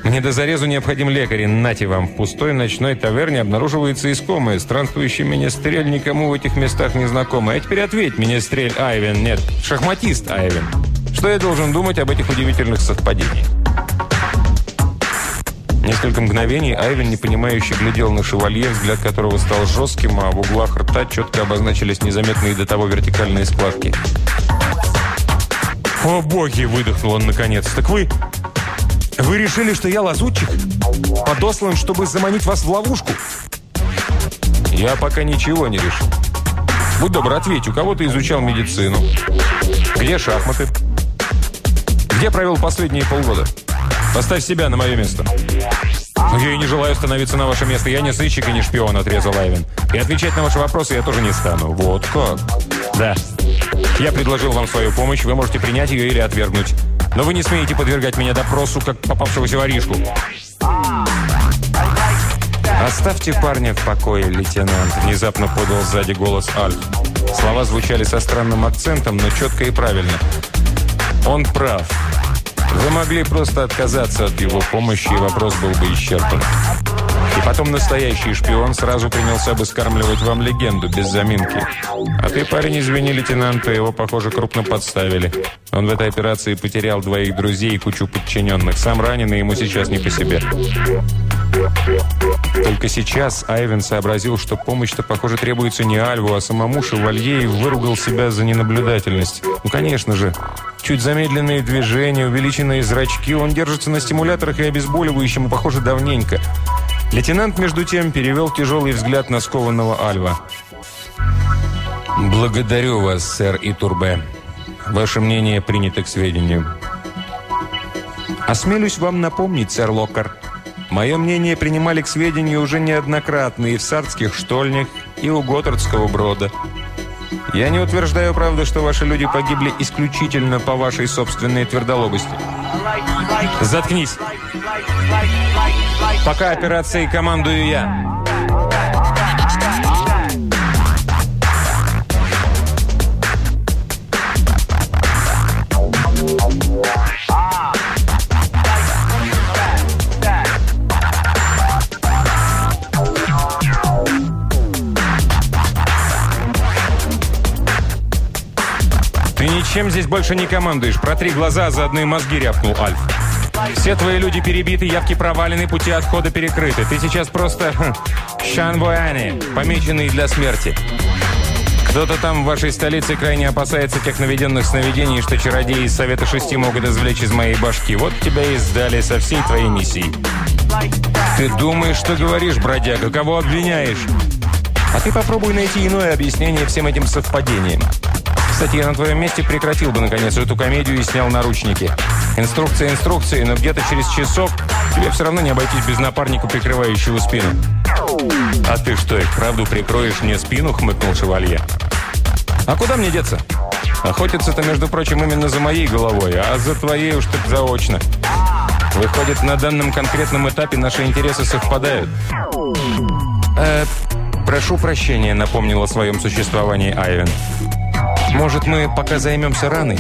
Мне до зарезу необходим лекарь, нате вам. В пустой ночной таверне обнаруживается искомое. Странствующий министрель никому в этих местах не знакомый. А теперь ответь, министрель Айвен. Нет, шахматист Айвен. Что я должен думать об этих удивительных совпадениях? Несколько мгновений Айвен, непонимающе, глядел на шевалье, взгляд которого стал жестким, а в углах рта четко обозначились незаметные до того вертикальные складки. «О, боги!» – выдохнул он наконец. «Так вы... вы решили, что я лазутчик? Подослан, чтобы заманить вас в ловушку?» «Я пока ничего не решил. Будь добр, ответь, у кого ты изучал медицину? Где шахматы? Где провел последние полгода?» Поставь себя на мое место». «Я и не желаю становиться на ваше место. Я не сыщик и не шпион», — отрезал Айвен. «И отвечать на ваши вопросы я тоже не стану». «Вот как?» «Да. Я предложил вам свою помощь. Вы можете принять ее или отвергнуть. Но вы не смеете подвергать меня допросу, как попавшегося воришку». «Оставьте парня в покое, лейтенант», — внезапно подал сзади голос Альф. Слова звучали со странным акцентом, но четко и правильно. «Он прав. Вы могли просто отказаться от его помощи, и вопрос был бы исчерпан. И Потом настоящий шпион сразу принялся бы скармливать вам легенду без заминки. А ты, парень, извини лейтенанта, его, похоже, крупно подставили. Он в этой операции потерял двоих друзей и кучу подчиненных. Сам раненый, ему сейчас не по себе. Только сейчас Айвен сообразил, что помощь-то, похоже, требуется не Альву, а самому Шевалье и выругал себя за ненаблюдательность. Ну, конечно же. Чуть замедленные движения, увеличенные зрачки. Он держится на стимуляторах и обезболивающем, похоже, давненько. Лейтенант, между тем, перевел тяжелый взгляд на скованного Альва. «Благодарю вас, сэр Итурбе. Ваше мнение принято к сведению». «Осмелюсь вам напомнить, сэр Локкар, Мое мнение принимали к сведению уже неоднократно и в сардских штольнях, и у Готтердского брода. Я не утверждаю, правда, что ваши люди погибли исключительно по вашей собственной твердолобости. Заткнись. Пока операцией командую я. Чем здесь больше не командуешь? Протри глаза, а заодно мозги рявкнул Альф. Все твои люди перебиты, явки провалены, пути отхода перекрыты. Ты сейчас просто [LAUGHS] хм, Шанвуэни, помеченный для смерти. Кто-то там в вашей столице крайне опасается тех наведенных сновидений, что чародеи из Совета Шести могут извлечь из моей башки. Вот тебя и сдали со всей твоей миссией. Ты думаешь, что говоришь, бродяга? Кого обвиняешь? А ты попробуй найти иное объяснение всем этим совпадениям. Кстати, я на твоем месте прекратил бы, наконец, эту комедию и снял наручники. Инструкция инструкции, но где-то через часок тебе все равно не обойтись без напарника, прикрывающего спину. «А ты что, их правду прикроешь мне спину?» — хмыкнул шевалье. «А куда мне деться? Охотиться-то, между прочим, именно за моей головой, а за твоей уж так заочно. Выходит, на данном конкретном этапе наши интересы совпадают». «Э, прошу прощения», — напомнил о своем существовании Айвен. Может, мы пока займемся раной?»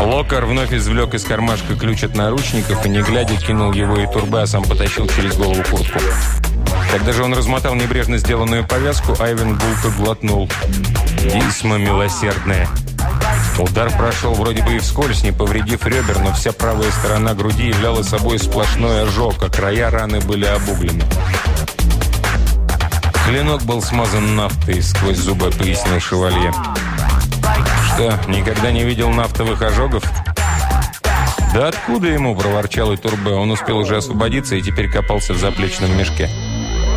Локар вновь извлек из кармашка ключ от наручников и, не глядя, кинул его и турба, а сам потащил через голову куртку. Когда же он размотал небрежно сделанную повязку, Айвен гулко глотнул. «Дисма милосердная!» Удар прошел вроде бы и вскользь, не повредив ребер, но вся правая сторона груди являла собой сплошной ожог, а края раны были обуглены. Клинок был смазан нафтой, сквозь зубы пояснил шевалье. «Что, никогда не видел нафтовых ожогов?» «Да откуда ему?» – проворчал и Турбе. Он успел уже освободиться и теперь копался в заплечном мешке.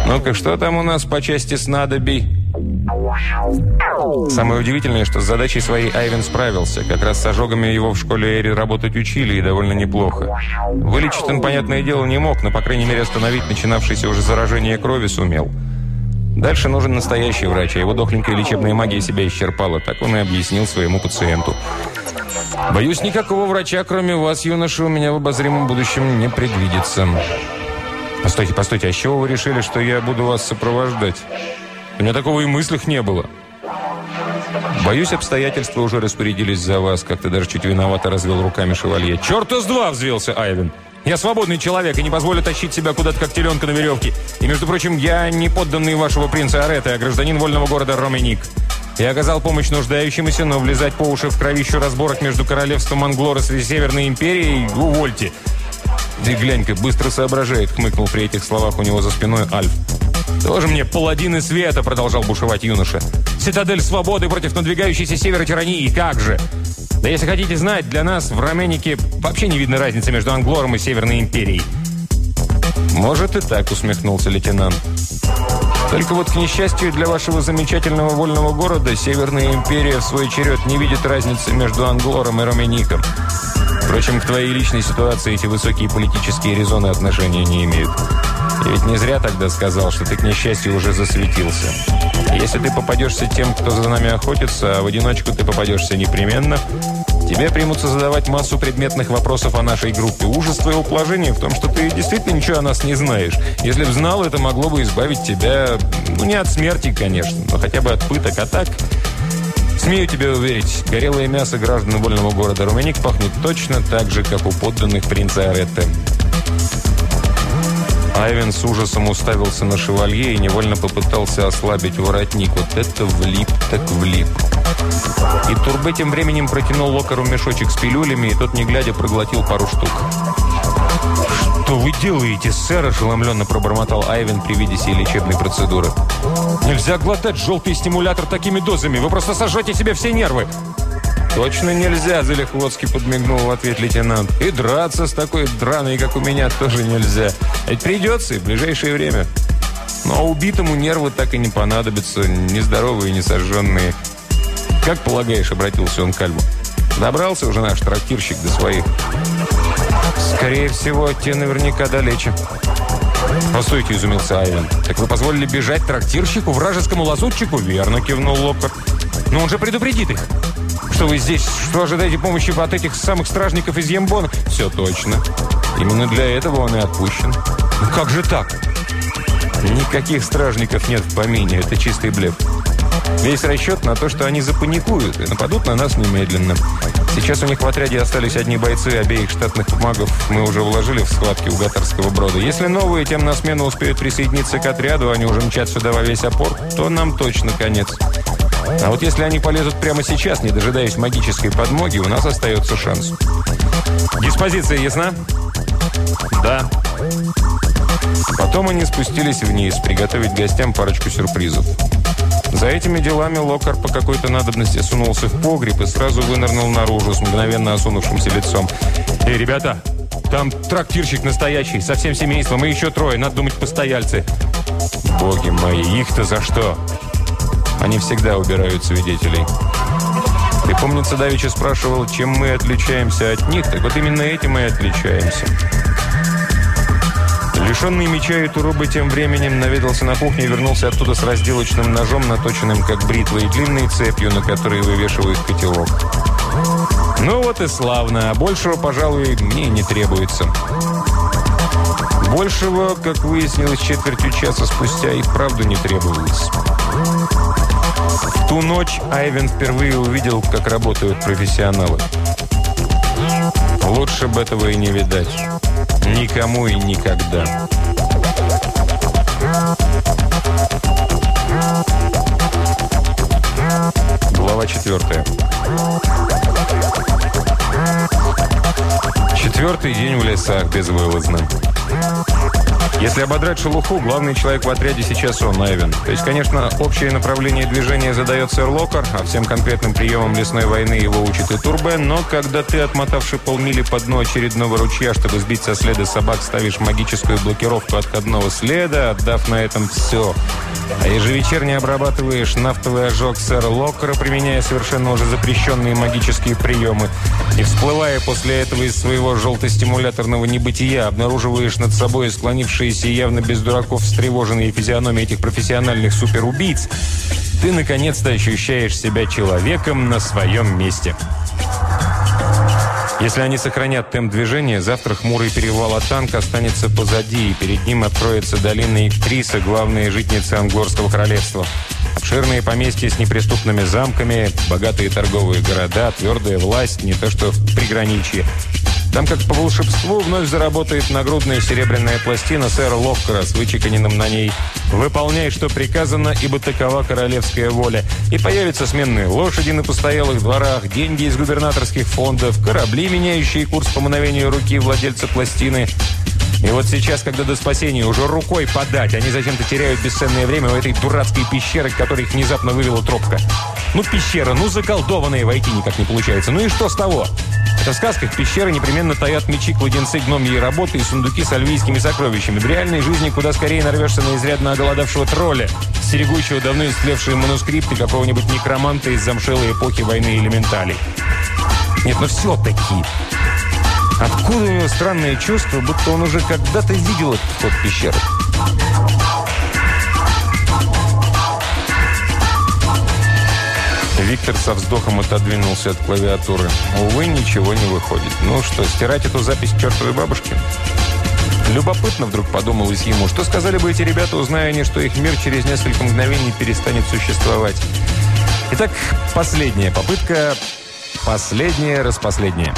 «Ну-ка, что там у нас по части снадобий?» Самое удивительное, что с задачей своей Айвен справился. Как раз с ожогами его в школе Эри работать учили, и довольно неплохо. Вылечить он, понятное дело, не мог, но, по крайней мере, остановить начинавшееся уже заражение крови сумел. Дальше нужен настоящий врач, а его дохленькая лечебная магия себя исчерпала. Так он и объяснил своему пациенту. «Боюсь, никакого врача, кроме вас, юноша, у меня в обозримом будущем не предвидится». «Постойте, постойте, а с чего вы решили, что я буду вас сопровождать? У меня такого и мыслях не было». «Боюсь, обстоятельства уже распорядились за вас», как-то даже чуть виновато развел руками шевалье. «Черт из два!» – взвелся Айвен. Я свободный человек и не позволю тащить себя куда-то как теленка на веревке. И, между прочим, я не подданный вашего принца Арета, а гражданин вольного города Роменик. Я оказал помощь нуждающимся, но влезать по уши в кровищу разборок между королевством Англорес и Северной империей – увольте. «Ты глянь-ка, быстро соображает», – хмыкнул при этих словах у него за спиной Альф. «Тоже мне паладины света», – продолжал бушевать юноша. «Цитадель свободы против надвигающейся севера тирании, как же! Да если хотите знать, для нас в Роменике вообще не видно разницы между Англором и Северной империей». «Может и так», — усмехнулся лейтенант. «Только вот, к несчастью, для вашего замечательного вольного города Северная империя в свой черед не видит разницы между Англором и Ромеником. Впрочем, к твоей личной ситуации эти высокие политические резоны отношения не имеют. Я ведь не зря тогда сказал, что ты, к несчастью, уже засветился. Если ты попадешься тем, кто за нами охотится, а в одиночку ты попадешься непременно, тебе примутся задавать массу предметных вопросов о нашей группе. Ужас твоего положения в том, что ты действительно ничего о нас не знаешь. Если б знал, это могло бы избавить тебя, ну, не от смерти, конечно, но хотя бы от пыток. А так, смею тебе уверить, горелое мясо граждан вольного города Румяник пахнет точно так же, как у подданных принца Аретте. Айвен с ужасом уставился на шевалье и невольно попытался ослабить воротник. Вот это влип так влип. И Турбе тем временем протянул Локару мешочек с пилюлями, и тот, не глядя, проглотил пару штук. «Что вы делаете, сэр?» – ошеломленно пробормотал Айвен при виде сей лечебной процедуры. «Нельзя глотать желтый стимулятор такими дозами! Вы просто сожжете себе все нервы!» «Точно нельзя», – Залихводский подмигнул в ответ лейтенант. «И драться с такой драной, как у меня, тоже нельзя. Ведь придется и в ближайшее время. Но убитому нервы так и не понадобятся, нездоровые, не сожженные». «Как полагаешь?» – обратился он к Альбу. «Добрался уже наш трактирщик до своих?» «Скорее всего, те наверняка далече». «Постойте», – изумился Айвен. «Так вы позволили бежать трактирщику, вражескому лазутчику?» «Верно», – кивнул Локкар. «Но он же предупредит их». «Что вы здесь? Что ожидаете помощи от этих самых стражников из Ембона?» «Все точно. Именно для этого он и отпущен». «Ну как же так?» «Никаких стражников нет в помине. Это чистый блеф». Весь расчет на то, что они запаникуют и нападут на нас немедленно. Сейчас у них в отряде остались одни бойцы обеих штатных магов. Мы уже вложили в схватки у Гатарского брода. Если новые тем на смену успеют присоединиться к отряду, они уже мчат сюда во весь опор, то нам точно конец. А вот если они полезут прямо сейчас, не дожидаясь магической подмоги, у нас остается шанс. Диспозиция ясна? Да. Потом они спустились вниз, приготовить гостям парочку сюрпризов. За этими делами Локар по какой-то надобности сунулся в погреб и сразу вынырнул наружу с мгновенно осунувшимся лицом. «Эй, ребята, там трактирщик настоящий, со всем семейством, и еще трое, надо думать, постояльцы». «Боги мои, их-то за что?» «Они всегда убирают свидетелей». Ты, помнится, Давича спрашивал, чем мы отличаемся от них, так вот именно этим мы отличаемся. Лишенный меча и турубы тем временем наведался на кухню и вернулся оттуда с разделочным ножом, наточенным как бритва и длинной цепью, на которой вывешивает котелок. Ну вот и славно. А большего, пожалуй, мне не требуется. Большего, как выяснилось четвертью часа спустя, и вправду не требовалось. В ту ночь Айвен впервые увидел, как работают профессионалы. Лучше бы этого и не видать. Никому и никогда. Глава четвертая. Четвертый день в лесах безвылазно. Если ободрать шелуху, главный человек в отряде сейчас он, Айвен. То есть, конечно, общее направление движения задает сэр Локар, а всем конкретным приемам лесной войны его учит и Турбе, но когда ты, отмотавший полмили по дну очередного ручья, чтобы сбить со следа собак, ставишь магическую блокировку отходного следа, отдав на этом все, а ежевечерне обрабатываешь нафтовый ожог сэра Локкара, применяя совершенно уже запрещенные магические приемы, и всплывая после этого из своего желтостимуляторного небытия, обнаруживаешь над собой склонившие и явно без дураков встревоженные физиономии этих профессиональных суперубийц, ты наконец-то ощущаешь себя человеком на своем месте. Если они сохранят темп движения, завтра хмурый перевал Атанка останется позади, и перед ним откроется долина Иктриса, главная житница Англорского королевства. Обширные поместья с неприступными замками, богатые торговые города, твердая власть, не то что в приграничье. Там, как по волшебству, вновь заработает нагрудная серебряная пластина сэра Локкера с вычеканенным на ней «Выполняй, что приказано, ибо такова королевская воля». И появятся сменные лошади на постоялых дворах, деньги из губернаторских фондов, корабли, меняющие курс по мановению руки владельца пластины. И вот сейчас, когда до спасения уже рукой подать, они зачем-то теряют бесценное время в этой дурацкой пещере, к которой их внезапно вывела тропка. Ну, пещера, ну, заколдованная, войти никак не получается. Ну и что с того? Это в сказках пещеры непременно таят мечи, кладенцы, гномьи работы и сундуки с альвийскими сокровищами. В реальной жизни куда скорее нарвешься на изрядно оголодавшего тролля, стерегущего давно истлевшие манускрипты какого-нибудь некроманта из замшелой эпохи войны элементалей. Нет, ну все-таки... Откуда у него странное чувство, будто он уже когда-то видел этот вход в пещеру? Виктор со вздохом отодвинулся от клавиатуры. Увы, ничего не выходит. Ну что, стирать эту запись чертовой бабушки? Любопытно вдруг подумалось ему, что сказали бы эти ребята, узная они, что их мир через несколько мгновений перестанет существовать. Итак, последняя попытка, последняя распоследняя.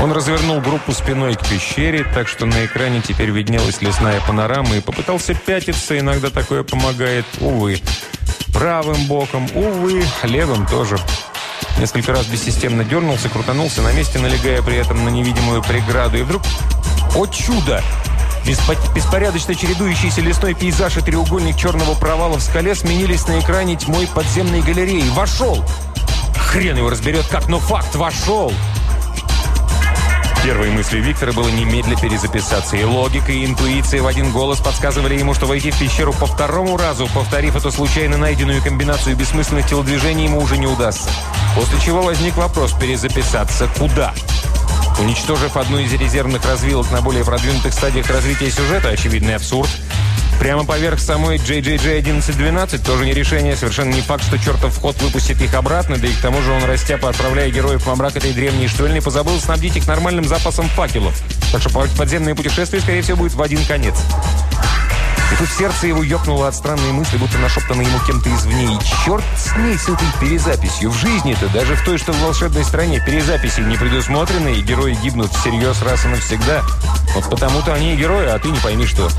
Он развернул группу спиной к пещере, так что на экране теперь виднелась лесная панорама и попытался пятиться, иногда такое помогает, увы. Правым боком, увы, левым тоже. Несколько раз бессистемно дернулся, крутанулся на месте, налегая при этом на невидимую преграду. И вдруг, о чудо! Беспорядочно чередующийся лесной пейзаж и треугольник черного провала в скале сменились на экране тьмой подземной галереи. Вошел! Хрен его разберет как, но факт, вошел! Первой мыслью Виктора было немедля перезаписаться. И логика, и интуиция в один голос подсказывали ему, что войти в пещеру по второму разу, повторив эту случайно найденную комбинацию бессмысленных телодвижений, ему уже не удастся. После чего возник вопрос перезаписаться куда? Уничтожив одну из резервных развилок на более продвинутых стадиях развития сюжета, очевидный абсурд – Прямо поверх самой JJJ 1112 тоже не решение. Совершенно не факт, что чертов вход выпустит их обратно, да и к тому же он, растяпа, отправляя героев во мрак этой древней штольни, позабыл снабдить их нормальным запасом факелов. Так что подземное путешествие, скорее всего, будет в один конец. И тут сердце его ёкнуло от странной мысли, будто нашептано ему кем-то извне. И черт с ней, с этой перезаписью. В жизни-то, даже в той, что в волшебной стране, перезаписи не предусмотрены, и герои гибнут всерьез раз и навсегда. Вот потому-то они и герои, а ты не пойми что.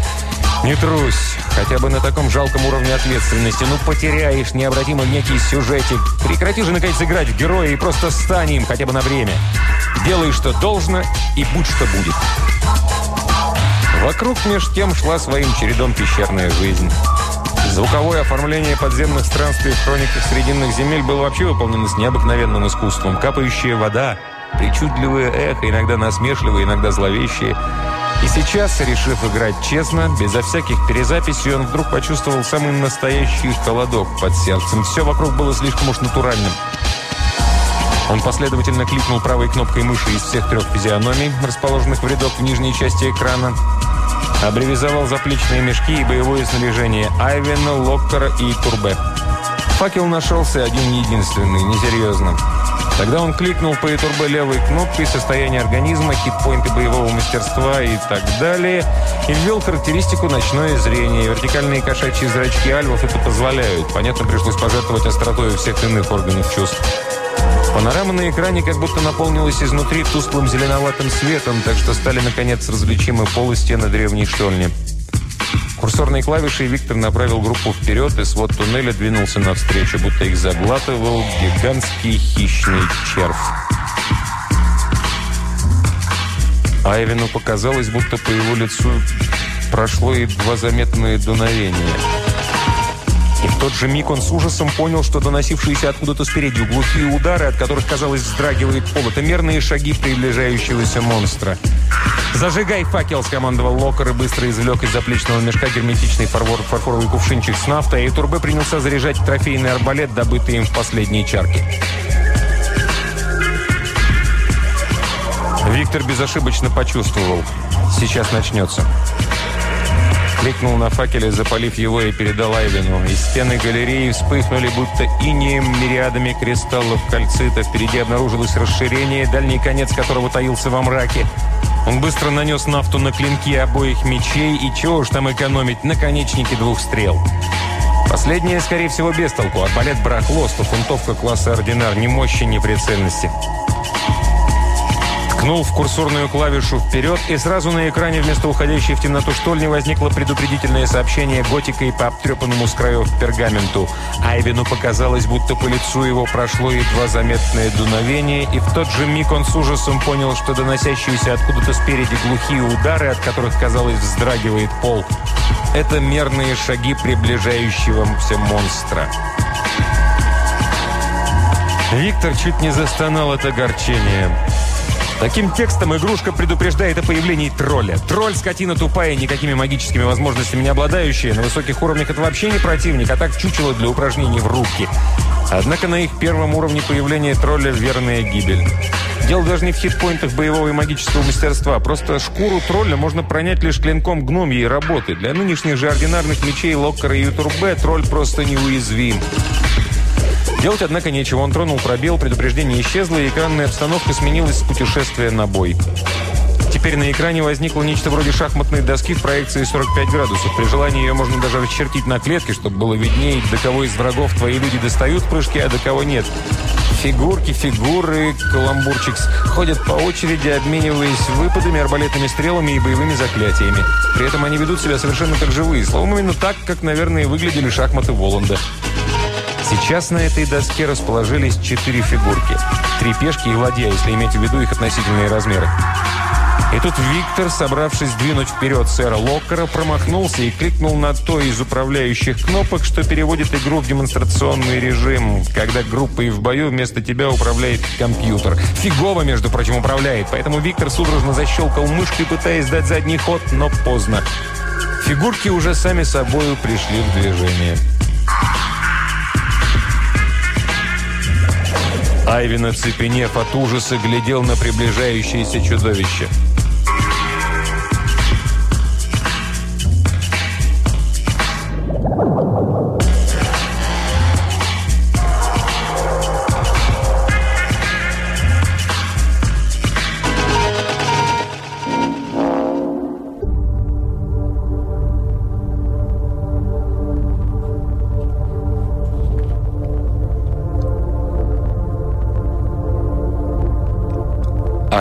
Не трусь. Хотя бы на таком жалком уровне ответственности. Ну, потеряешь необратимо некий сюжетик. Прекрати же, наконец, играть в героя и просто стань им хотя бы на время. Делай, что должно, и будь, что будет. Вокруг меж тем шла своим чередом пещерная жизнь. Звуковое оформление подземных странствий в хрониках Срединных земель было вообще выполнено с необыкновенным искусством. Капающая вода, причудливое эхо, иногда насмешливое, иногда зловещее – и сейчас, решив играть честно, безо всяких перезаписей, он вдруг почувствовал самый настоящий холодок под сердцем. Все вокруг было слишком уж натуральным. Он последовательно кликнул правой кнопкой мыши из всех трех физиономий, расположенных в рядок в нижней части экрана, обревизовал заплечные мешки и боевое снаряжение Айвена, Локкера и Турбе. Факел нашелся один-единственный, несерьезно. Тогда он кликнул по итурбе левой кнопкой состояние организма, хитпоинты боевого мастерства и так далее, и ввел характеристику ночное зрение. Вертикальные кошачьи зрачки альвов это позволяют. Понятно, пришлось пожертвовать остротой всех иных органов чувств. Панорама на экране как будто наполнилась изнутри тусклым зеленоватым светом, так что стали, наконец, различимы полы на древней штольни. Курсорной клавишей Виктор направил группу вперед, и свод туннеля двинулся навстречу, будто их заглатывал гигантский хищный червь. Айвину показалось, будто по его лицу прошло едва заметное дуновение – тот же миг он с ужасом понял, что доносившиеся откуда-то спереди глухие удары, от которых, казалось, вздрагивает пол, это мерные шаги приближающегося монстра. «Зажигай факел!» – скомандовал Локер и быстро извлек из заплечного мешка герметичный фарфоровый кувшинчик с нафтой, и Турбе принялся заряжать трофейный арбалет, добытый им в последние чарки. Виктор безошибочно почувствовал. Сейчас начнется. Кликнул на факеле, запалив его и передал Айвину. Из стены галереи вспыхнули, будто инеем мириадами кристаллов кальцита. Впереди обнаружилось расширение, дальний конец которого таился во мраке. Он быстро нанес нафту на клинки обоих мечей и чего уж там экономить, наконечники двух стрел. Последнее, скорее всего, без толку. Арбалет барахло, фунтовка класса ординар, ни мощи, ни прицельности. Ткнул в курсорную клавишу вперед, и сразу на экране вместо уходящей в темноту штольни возникло предупредительное сообщение готикой по обтрепанному с краев пергаменту. Айвину показалось, будто по лицу его прошло едва заметное дуновение, и в тот же миг он с ужасом понял, что доносящиеся откуда-то спереди глухие удары, от которых, казалось, вздрагивает пол, это мерные шаги приближающегося монстра. Виктор чуть не застонал от огорчения. Таким текстом игрушка предупреждает о появлении тролля. Тролль – скотина тупая, никакими магическими возможностями не обладающая. На высоких уровнях это вообще не противник, а так чучело для упражнений в рубке. Однако на их первом уровне появления тролля – верная гибель. Дело даже не в хитпоинтах боевого и магического мастерства. Просто шкуру тролля можно пронять лишь клинком гномьей работы. Для нынешних же ординарных мечей Локкера и Ютурбе тролль просто неуязвим. Делать, однако, нечего. Он тронул пробел, предупреждение исчезло, и экранная обстановка сменилась с путешествия на бой. Теперь на экране возникло нечто вроде шахматной доски в проекции 45 градусов. При желании ее можно даже расчертить на клетке, чтобы было виднее, до кого из врагов твои люди достают в прыжке, а до кого нет. Фигурки, фигуры, каламбурчикс ходят по очереди, обмениваясь выпадами, арбалетными стрелами и боевыми заклятиями. При этом они ведут себя совершенно как живые. Словом, именно так, как, наверное, выглядели шахматы Воланда. Сейчас на этой доске расположились четыре фигурки. Три пешки и ладья, если иметь в виду их относительные размеры. И тут Виктор, собравшись двинуть вперед сэра Локкера, промахнулся и кликнул на той из управляющих кнопок, что переводит игру в демонстрационный режим, когда группой в бою вместо тебя управляет компьютер. Фигово, между прочим, управляет, поэтому Виктор судорожно защелкал мышкой, пытаясь дать задний ход, но поздно. Фигурки уже сами собою пришли в движение. Айвин, оцепенев от ужаса, глядел на приближающееся чудовище.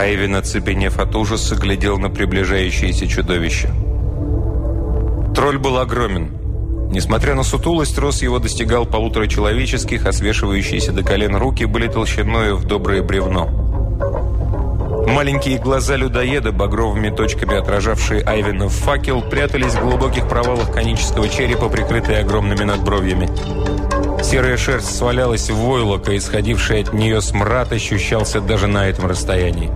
Айвин, оцепенев от ужаса, глядел на приближающееся чудовище. Тролль был огромен. Несмотря на сутулость, рост его достигал полутора человеческих, а свешивающиеся до колен руки были толщиною в доброе бревно. Маленькие глаза людоеда, багровыми точками отражавшие Айвина в факел, прятались в глубоких провалах конического черепа, прикрытые огромными надбровьями. Серая шерсть свалялась в войлоко, исходивший от нее смрад ощущался даже на этом расстоянии.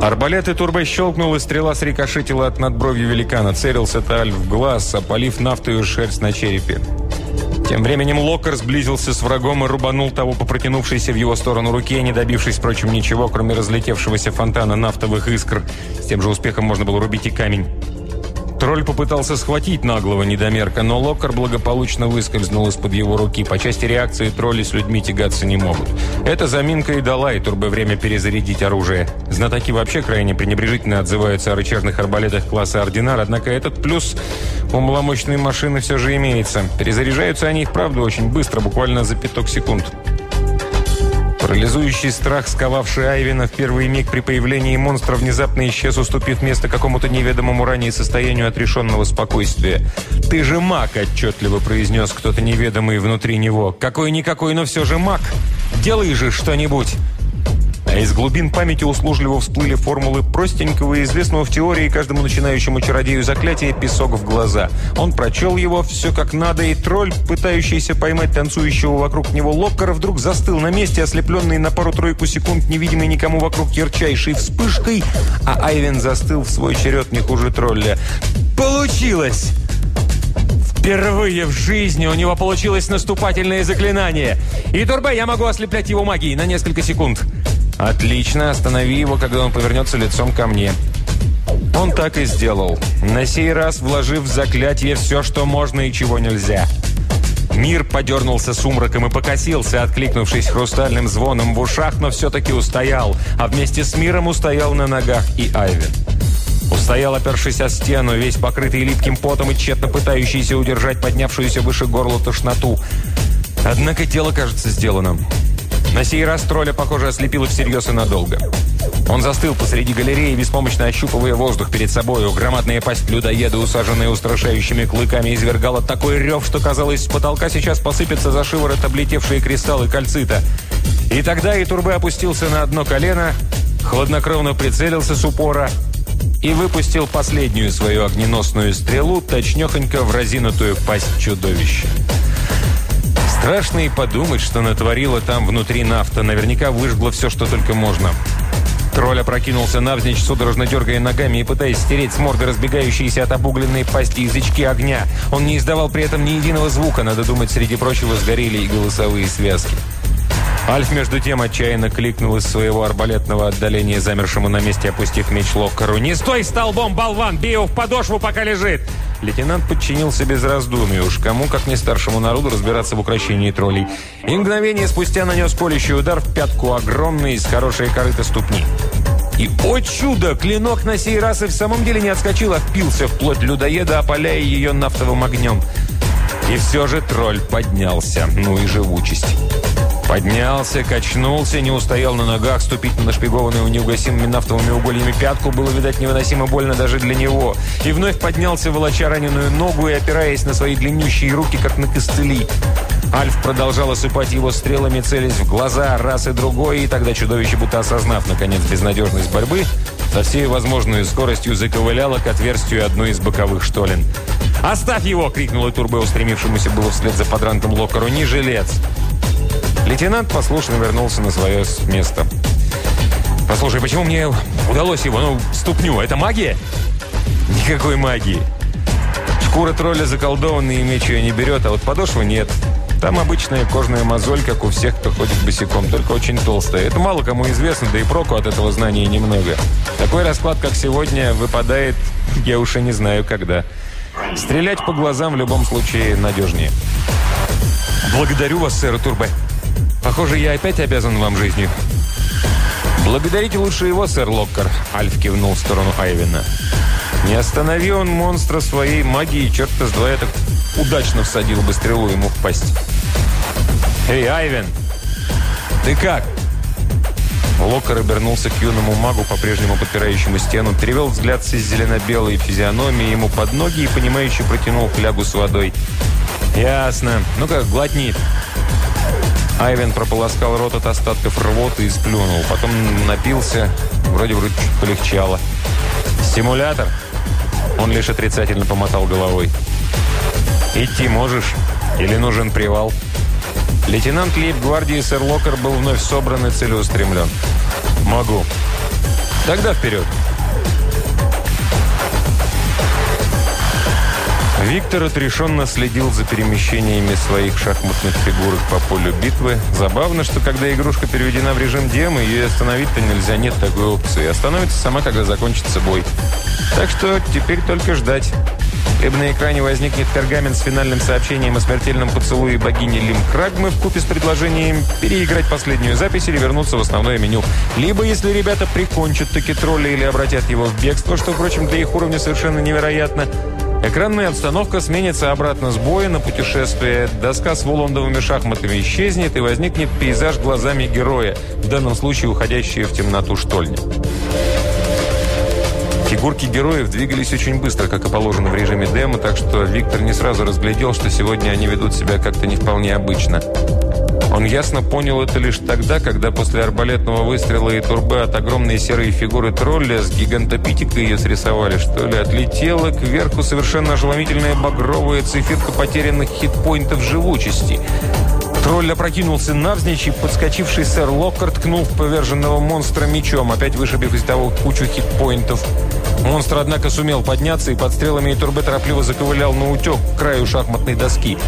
Арбалет и турбой щелкнул, и стрела срикошетила от надбровью великана. Целился Таль в глаз, опалив нафтою шерсть на черепе. Тем временем Локкер сблизился с врагом и рубанул того по протянувшейся в его сторону руке, не добившись, впрочем, ничего, кроме разлетевшегося фонтана нафтовых искр. С тем же успехом можно было рубить и камень. Тролль попытался схватить наглого недомерка, но Локкар благополучно выскользнул из-под его руки. По части реакции тролли с людьми тягаться не могут. Эта заминка и дала и Турбе время перезарядить оружие. Знатоки вообще крайне пренебрежительно отзываются о рычажных арбалетах класса Ординар, однако этот плюс у маломощной машины все же имеется. Перезаряжаются они и вправду очень быстро, буквально за пяток секунд. Парализующий страх, сковавший Айвина в первый миг при появлении монстра, внезапно исчез, уступив место какому-то неведомому ранее состоянию отрешенного спокойствия. «Ты же маг!» – отчетливо произнес кто-то неведомый внутри него. «Какой-никакой, но все же маг! Делай же что-нибудь!» Из глубин памяти услужливо всплыли формулы простенького и известного в теории каждому начинающему чародею заклятия «песок в глаза». Он прочел его все как надо, и тролль, пытающийся поймать танцующего вокруг него локкера, вдруг застыл на месте, ослепленный на пару-тройку секунд, невидимый никому вокруг ярчайшей вспышкой, а Айвен застыл в свой черед не хуже тролля. «Получилось!» Впервые в жизни у него получилось наступательное заклинание. И Турбе, я могу ослеплять его магией на несколько секунд. «Отлично, останови его, когда он повернется лицом ко мне». Он так и сделал, на сей раз вложив в заклятие все, что можно и чего нельзя. Мир подернулся сумраком и покосился, откликнувшись хрустальным звоном в ушах, но все-таки устоял, а вместе с миром устоял на ногах и Айвен. Устоял, опершись о стену, весь покрытый липким потом и тщетно пытающийся удержать поднявшуюся выше горла тошноту. Однако дело кажется сделанным. На сей раз тролля, похоже, ослепило всерьез и надолго. Он застыл посреди галереи, беспомощно ощупывая воздух перед собою. Громадная пасть людоеда, усаженная устрашающими клыками, извергала такой рев, что, казалось, с потолка сейчас посыпятся за шиворот облетевшие кристаллы кальцита. И тогда Итурбе опустился на одно колено, хладнокровно прицелился с упора и выпустил последнюю свою огненосную стрелу, точнёхонько в разинутую пасть чудовища. Страшно и подумать, что натворила там внутри нафта. Наверняка выжгла все, что только можно. Тролль опрокинулся навзничь, судорожно дергая ногами и пытаясь стереть с морды разбегающиеся от обугленной пасти язычки огня. Он не издавал при этом ни единого звука. Надо думать, среди прочего сгорели и голосовые связки. Альф, между тем, отчаянно кликнул из своего арбалетного отдаления, замершему на месте, опустив меч Локкару. «Не стой столбом, болван! Бей его в подошву, пока лежит!» Лейтенант подчинился без раздумий. Уж кому, как не старшему народу, разбираться в украшении троллей. И мгновение спустя нанес колющий удар в пятку огромный из хорошей корыта ступни. И, о чудо, клинок на сей раз и в самом деле не отскочил, а впился в плоть людоеда, опаляя ее нафтовым огнем. И все же тролль поднялся. Ну и живучесть. Поднялся, качнулся, не устоял на ногах, ступить на нашпигованную неугасимыми нафтовыми угольями пятку было, видать, невыносимо больно даже для него. И вновь поднялся, волоча раненую ногу и опираясь на свои длиннющие руки, как на костыли. Альф продолжал осыпать его стрелами, целясь в глаза раз и другой, и тогда чудовище, будто осознав, наконец, безнадежность борьбы, со всей возможной скоростью заковыляло к отверстию одной из боковых штолен. «Оставь его!» — крикнула Турбе, устремившемуся было вслед за подрантом Локару. «Не жилец!» Лейтенант послушно вернулся на свое место. «Послушай, почему мне удалось его, ну, ступню? Это магия?» «Никакой магии. Шкура тролля заколдованная, и меч ее не берет, а вот подошва нет. Там обычная кожная мозоль, как у всех, кто ходит босиком, только очень толстая. Это мало кому известно, да и проку от этого знания немного. Такой расклад, как сегодня, выпадает, я уж и не знаю когда. Стрелять по глазам в любом случае надежнее. «Благодарю вас, сэр Турбе», Похоже, я опять обязан вам жизнью. Благодарите лучше его, сэр Локкар. Альф кивнул в сторону Айвена. Не останови он монстра своей магией, черта с два, я так удачно всадил бы стрелу ему в пасть. «Эй, Айвен! Ты как?» Локкар обернулся к юному магу, по-прежнему подпирающему стену, перевел взгляд с зелено-белой физиономии ему под ноги и, понимающе протянул флягу с водой. «Ясно. Ну-ка, глотни». Айвен прополоскал рот от остатков рвоты и сплюнул. Потом напился. Вроде вроде чуть полегчало. «Стимулятор?» Он лишь отрицательно помотал головой. «Идти можешь? Или нужен привал?» Лейтенант лейб-гвардии сэр Локер был вновь собран и целеустремлен. «Могу». «Тогда вперед!» Виктор отрешенно следил за перемещениями своих шахматных фигурок по полю битвы. Забавно, что когда игрушка переведена в режим демо, ее остановить-то нельзя, нет такой опции. Остановится сама, когда закончится бой. Так что теперь только ждать. Либо на экране возникнет пергамент с финальным сообщением о смертельном поцелуе богини Лим Крагмы в купе с предложением переиграть последнюю запись или вернуться в основное меню. Либо, если ребята прикончат таки тролля или обратят его в бегство, что, впрочем, для их уровня совершенно невероятно, Экранная обстановка сменится обратно с боя на путешествие. Доска с вулондовыми шахматами исчезнет и возникнет пейзаж глазами героя, в данном случае уходящие в темноту штольни. Фигурки героев двигались очень быстро, как и положено в режиме демо, так что Виктор не сразу разглядел, что сегодня они ведут себя как-то не вполне обычно. Он ясно понял это лишь тогда, когда после арбалетного выстрела и турбы от огромной серой фигуры тролля с гигантопитикой ее срисовали, что ли, отлетела кверху совершенно ошеломительная багровая циферка потерянных хитпоинтов живучести. Тролль опрокинулся навзничь, и подскочивший сэр Локкар ткнул в поверженного монстра мечом, опять вышибив из того кучу хитпоинтов. Монстр, однако, сумел подняться и под стрелами и турбы торопливо заковылял на утек к краю шахматной доски.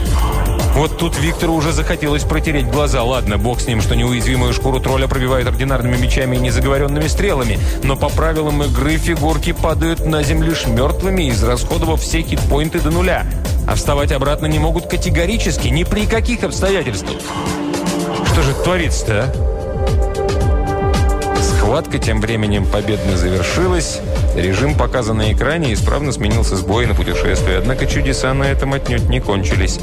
Вот тут Виктору уже захотелось протереть глаза. Ладно, бог с ним, что неуязвимую шкуру тролля пробивают ординарными мечами и незаговоренными стрелами. Но по правилам игры фигурки падают на землю лишь мертвыми, израсходовав все хитпоинты до нуля. А вставать обратно не могут категорически, ни при каких обстоятельствах. Что же творится-то, а? Схватка тем временем победно завершилась. Режим, показанный на экране, исправно сменился с боя на путешествие. Однако чудеса на этом отнюдь не кончились.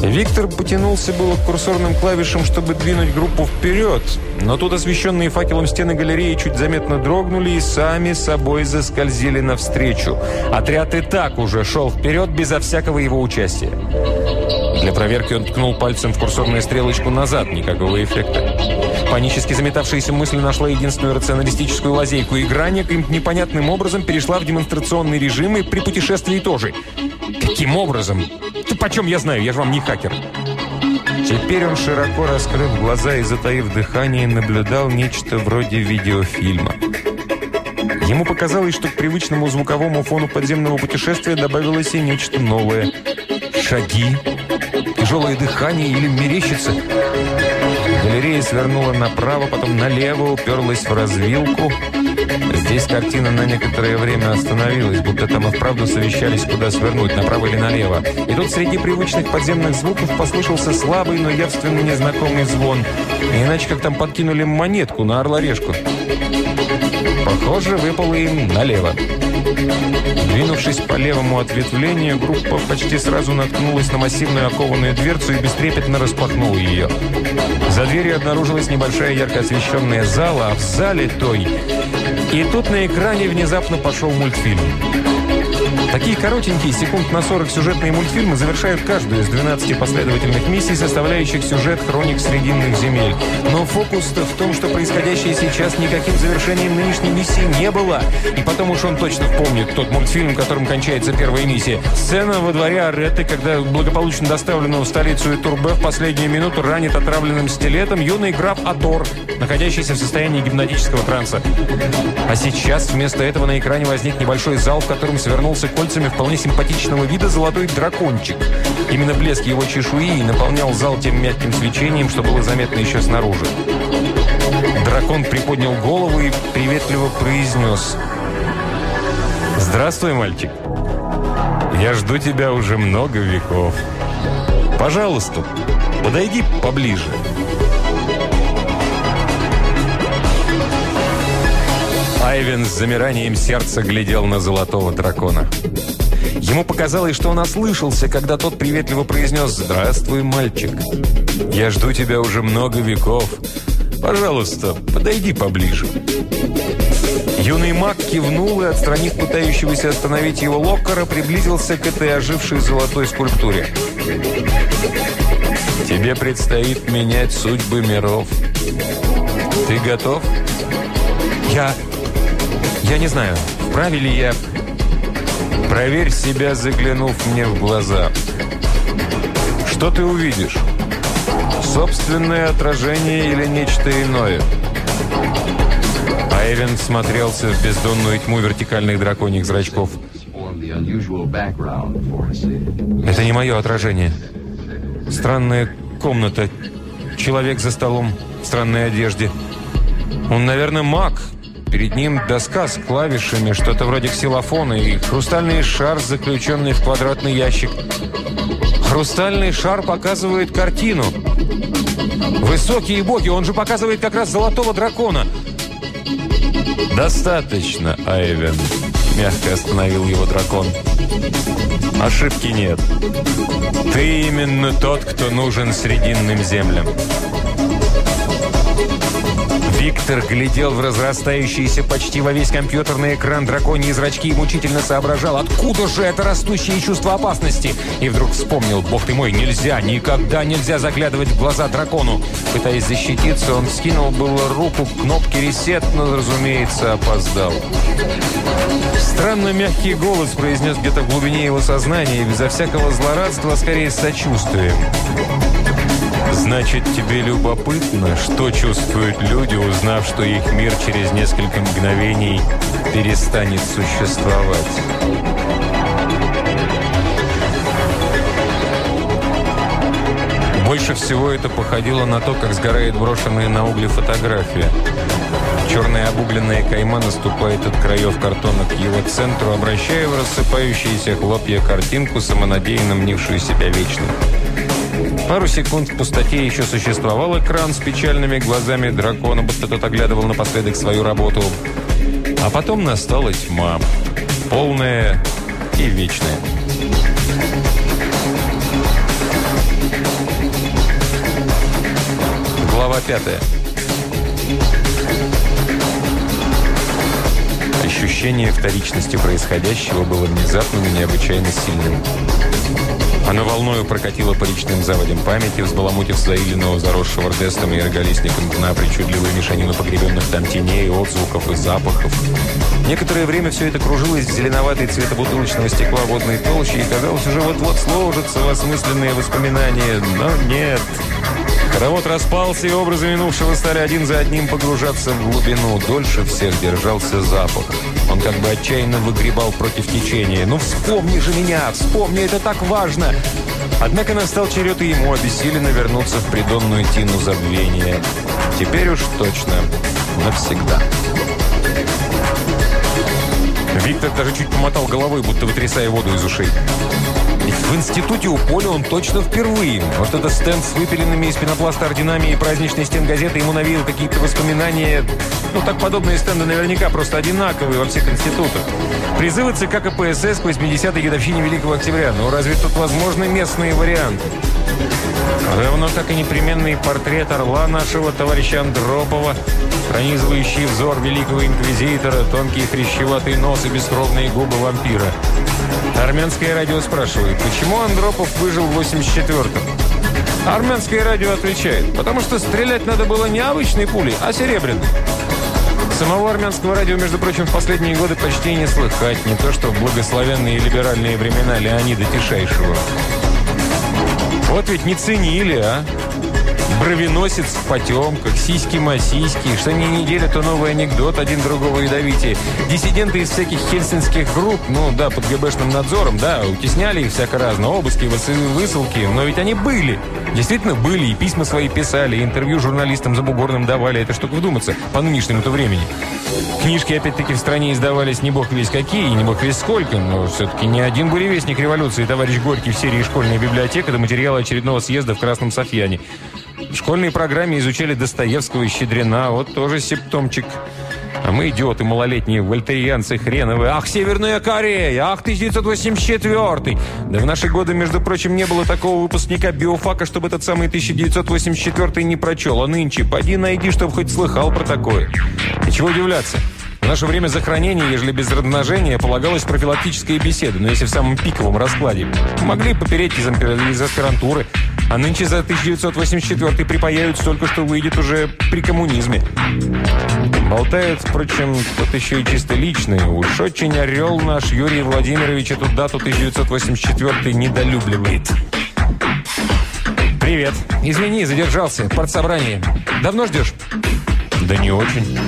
Виктор потянулся было к курсорным клавишам, чтобы двинуть группу вперед. Но тут освещенные факелом стены галереи чуть заметно дрогнули и сами собой заскользили навстречу. Отряд и так уже шел вперед безо всякого его участия. Для проверки он ткнул пальцем в курсорную стрелочку назад. Никакого эффекта. Панически заметавшаяся мысль нашла единственную рационалистическую лазейку. Игра неким непонятным образом перешла в демонстрационный режим и при путешествии тоже. Каким образом? Да почем я знаю? Я же вам не хакер. Теперь он, широко раскрыв глаза и затаив дыхание, наблюдал нечто вроде видеофильма. Ему показалось, что к привычному звуковому фону подземного путешествия добавилось и нечто новое. Шаги, тяжелое дыхание или мерещица. Галерея свернула направо, потом налево, уперлась в развилку. Здесь картина на некоторое время остановилась, будто там и вправду совещались, куда свернуть, направо или налево. И тут среди привычных подземных звуков послышался слабый, но явственно незнакомый звон. И иначе как там подкинули монетку на орла-решку. Похоже, выпало им налево. Двинувшись по левому ответвлению, группа почти сразу наткнулась на массивную окованную дверцу и бестрепетно распахнула ее. За дверью обнаружилась небольшая ярко освещенная зала, а в зале той... И тут на экране внезапно пошел мультфильм. Такие коротенькие, секунд на 40 сюжетные мультфильмы завершают каждую из 12 последовательных миссий, составляющих сюжет хроник Срединных земель. Но фокус-то в том, что происходящее сейчас никаким завершением нынешней миссии не было. И потом уж он точно помнит тот мультфильм, которым кончается первая миссия. Сцена во дворе Аретты, когда благополучно доставленного в столицу и Турбе в последнюю минуту ранит отравленным стилетом юный граф Атор, находящийся в состоянии гипнотического транса. А сейчас вместо этого на экране возник небольшой зал, в котором свернулся кольцами вполне симпатичного вида золотой дракончик. Именно блеск его чешуи наполнял зал тем мягким свечением, что было заметно еще снаружи. Дракон приподнял голову и приветливо произнес «Здравствуй, мальчик. Я жду тебя уже много веков. Пожалуйста, подойди поближе». Айвен с замиранием сердца глядел на золотого дракона. Ему показалось, что он ослышался, когда тот приветливо произнес «Здравствуй, мальчик! Я жду тебя уже много веков. Пожалуйста, подойди поближе». Юный маг кивнул и, отстранив пытающегося остановить его локкера, приблизился к этой ожившей золотой скульптуре. «Тебе предстоит менять судьбы миров. Ты готов?» «Я... Я не знаю, вправе я... Проверь себя, заглянув мне в глаза. Что ты увидишь? Собственное отражение или нечто иное? Айвен смотрелся в бездонную тьму вертикальных драконьих зрачков. Это не мое отражение. Странная комната. Человек за столом в странной одежде. Он, наверное, маг, Перед ним доска с клавишами, что-то вроде ксилофона и хрустальный шар, заключенный в квадратный ящик. Хрустальный шар показывает картину. Высокие боги, он же показывает как раз золотого дракона. «Достаточно, Айвен», — мягко остановил его дракон. «Ошибки нет. Ты именно тот, кто нужен Срединным землям». Виктор глядел в разрастающийся почти во весь компьютерный экран драконьи зрачки и мучительно соображал, откуда же это растущее чувство опасности. И вдруг вспомнил, бог ты мой, нельзя, никогда нельзя заглядывать в глаза дракону. Пытаясь защититься, он скинул было руку к кнопке ресет, но, разумеется, опоздал. Странно мягкий голос произнес где-то в глубине его сознания, безо всякого злорадства, скорее сочувствием. Значит, тебе любопытно, что чувствуют люди, узнав, что их мир через несколько мгновений перестанет существовать. Больше всего это походило на то, как сгорает брошенная на угли фотография. Черная обугленная кайма наступает от краев картона к его центру, обращая в рассыпающиеся хлопья картинку, самонадеянно мнившую себя вечным. Пару секунд в пустоте еще существовал экран с печальными глазами дракона, будто тот оглядывал напоследок свою работу. А потом настала тьма. Полная и вечная. Глава пятая. Ощущение вторичности происходящего было внезапным и необычайно сильным. Оно волною прокатило по личным заводям памяти, взбаламутив заиленного, заросшего рдестом и роголистником дна причудливую мешанину погребенных там теней, отзвуков и запахов. Некоторое время все это кружилось в зеленоватой цвета бутылочного стекла водной толщи, и казалось, уже вот-вот сложатся осмысленные воспоминания, но нет... Хоровод распался, и образы минувшего стали один за одним погружаться в глубину. Дольше всех держался запах. Он как бы отчаянно выгребал против течения. «Ну вспомни же меня! Вспомни, это так важно!» Однако настал черед и ему обессиленно вернуться в придонную тину забвения. Теперь уж точно навсегда. Виктор даже чуть помотал головой, будто вытрясая воду из ушей. В институте у Поля он точно впервые. Вот этот стенд с выпиленными из пенопласта орденами и праздничный стен газеты ему навеял какие-то воспоминания. Ну, так подобные стенды наверняка просто одинаковые во всех институтах. Призывы ЦК КПСС к 80-й годовщине Великого Октября. Ну, разве тут возможны местные варианты? Равно как и непременный портрет орла нашего товарища Андропова, пронизывающий взор великого инквизитора, тонкий хрящеватый нос и бескровные губы вампира. Армянское радио спрашивает, почему Андропов выжил в 84-м? Армянское радио отвечает, потому что стрелять надо было не обычной пулей, а серебряной. Самого армянского радио, между прочим, в последние годы почти не слыхать, не то что в благословенные либеральные времена Леонида Тишайшего. Вот ведь не ценили, а? Бровеносец в потемках, сиськи-масиськи, что не неделя, то новый анекдот, один другого ядовитее. Диссиденты из всяких хельсинских групп, ну да, под ГБшным надзором, да, утесняли их всяко разно, обыски, высылки, но ведь они были. Действительно были, и письма свои писали, и интервью журналистам забугорным давали, это штука вдуматься, по нынешнему-то времени. Книжки, опять-таки, в стране издавались не бог весь какие, не бог весь сколько, но все-таки не один буревестник революции, товарищ Горький в серии «Школьная библиотека» до материала очередного съезда в Красном Софьяне. В школьной программе изучали Достоевского и Щедрина. Вот тоже симптомчик. А мы, идиоты малолетние, вольтерианцы хреновые. Ах, Северная Корея! Ах, 1984! Да в наши годы, между прочим, не было такого выпускника биофака, чтобы этот самый 1984 не прочел. А нынче, поди найди, чтобы хоть слыхал про такое. И чего удивляться? В наше время за хранение, ежели без размножения, полагалась профилактическая беседа, но если в самом пиковом раскладе. Могли попереть из, из аспирантуры, а нынче за 1984 припаяют столько, что выйдет уже при коммунизме. Болтает, впрочем, тот еще и чисто личный. Уж очень орел наш Юрий Владимирович эту дату 1984 недолюбливает. «Привет. Извини, задержался. Партсобрание. Давно ждешь?» «Да не очень.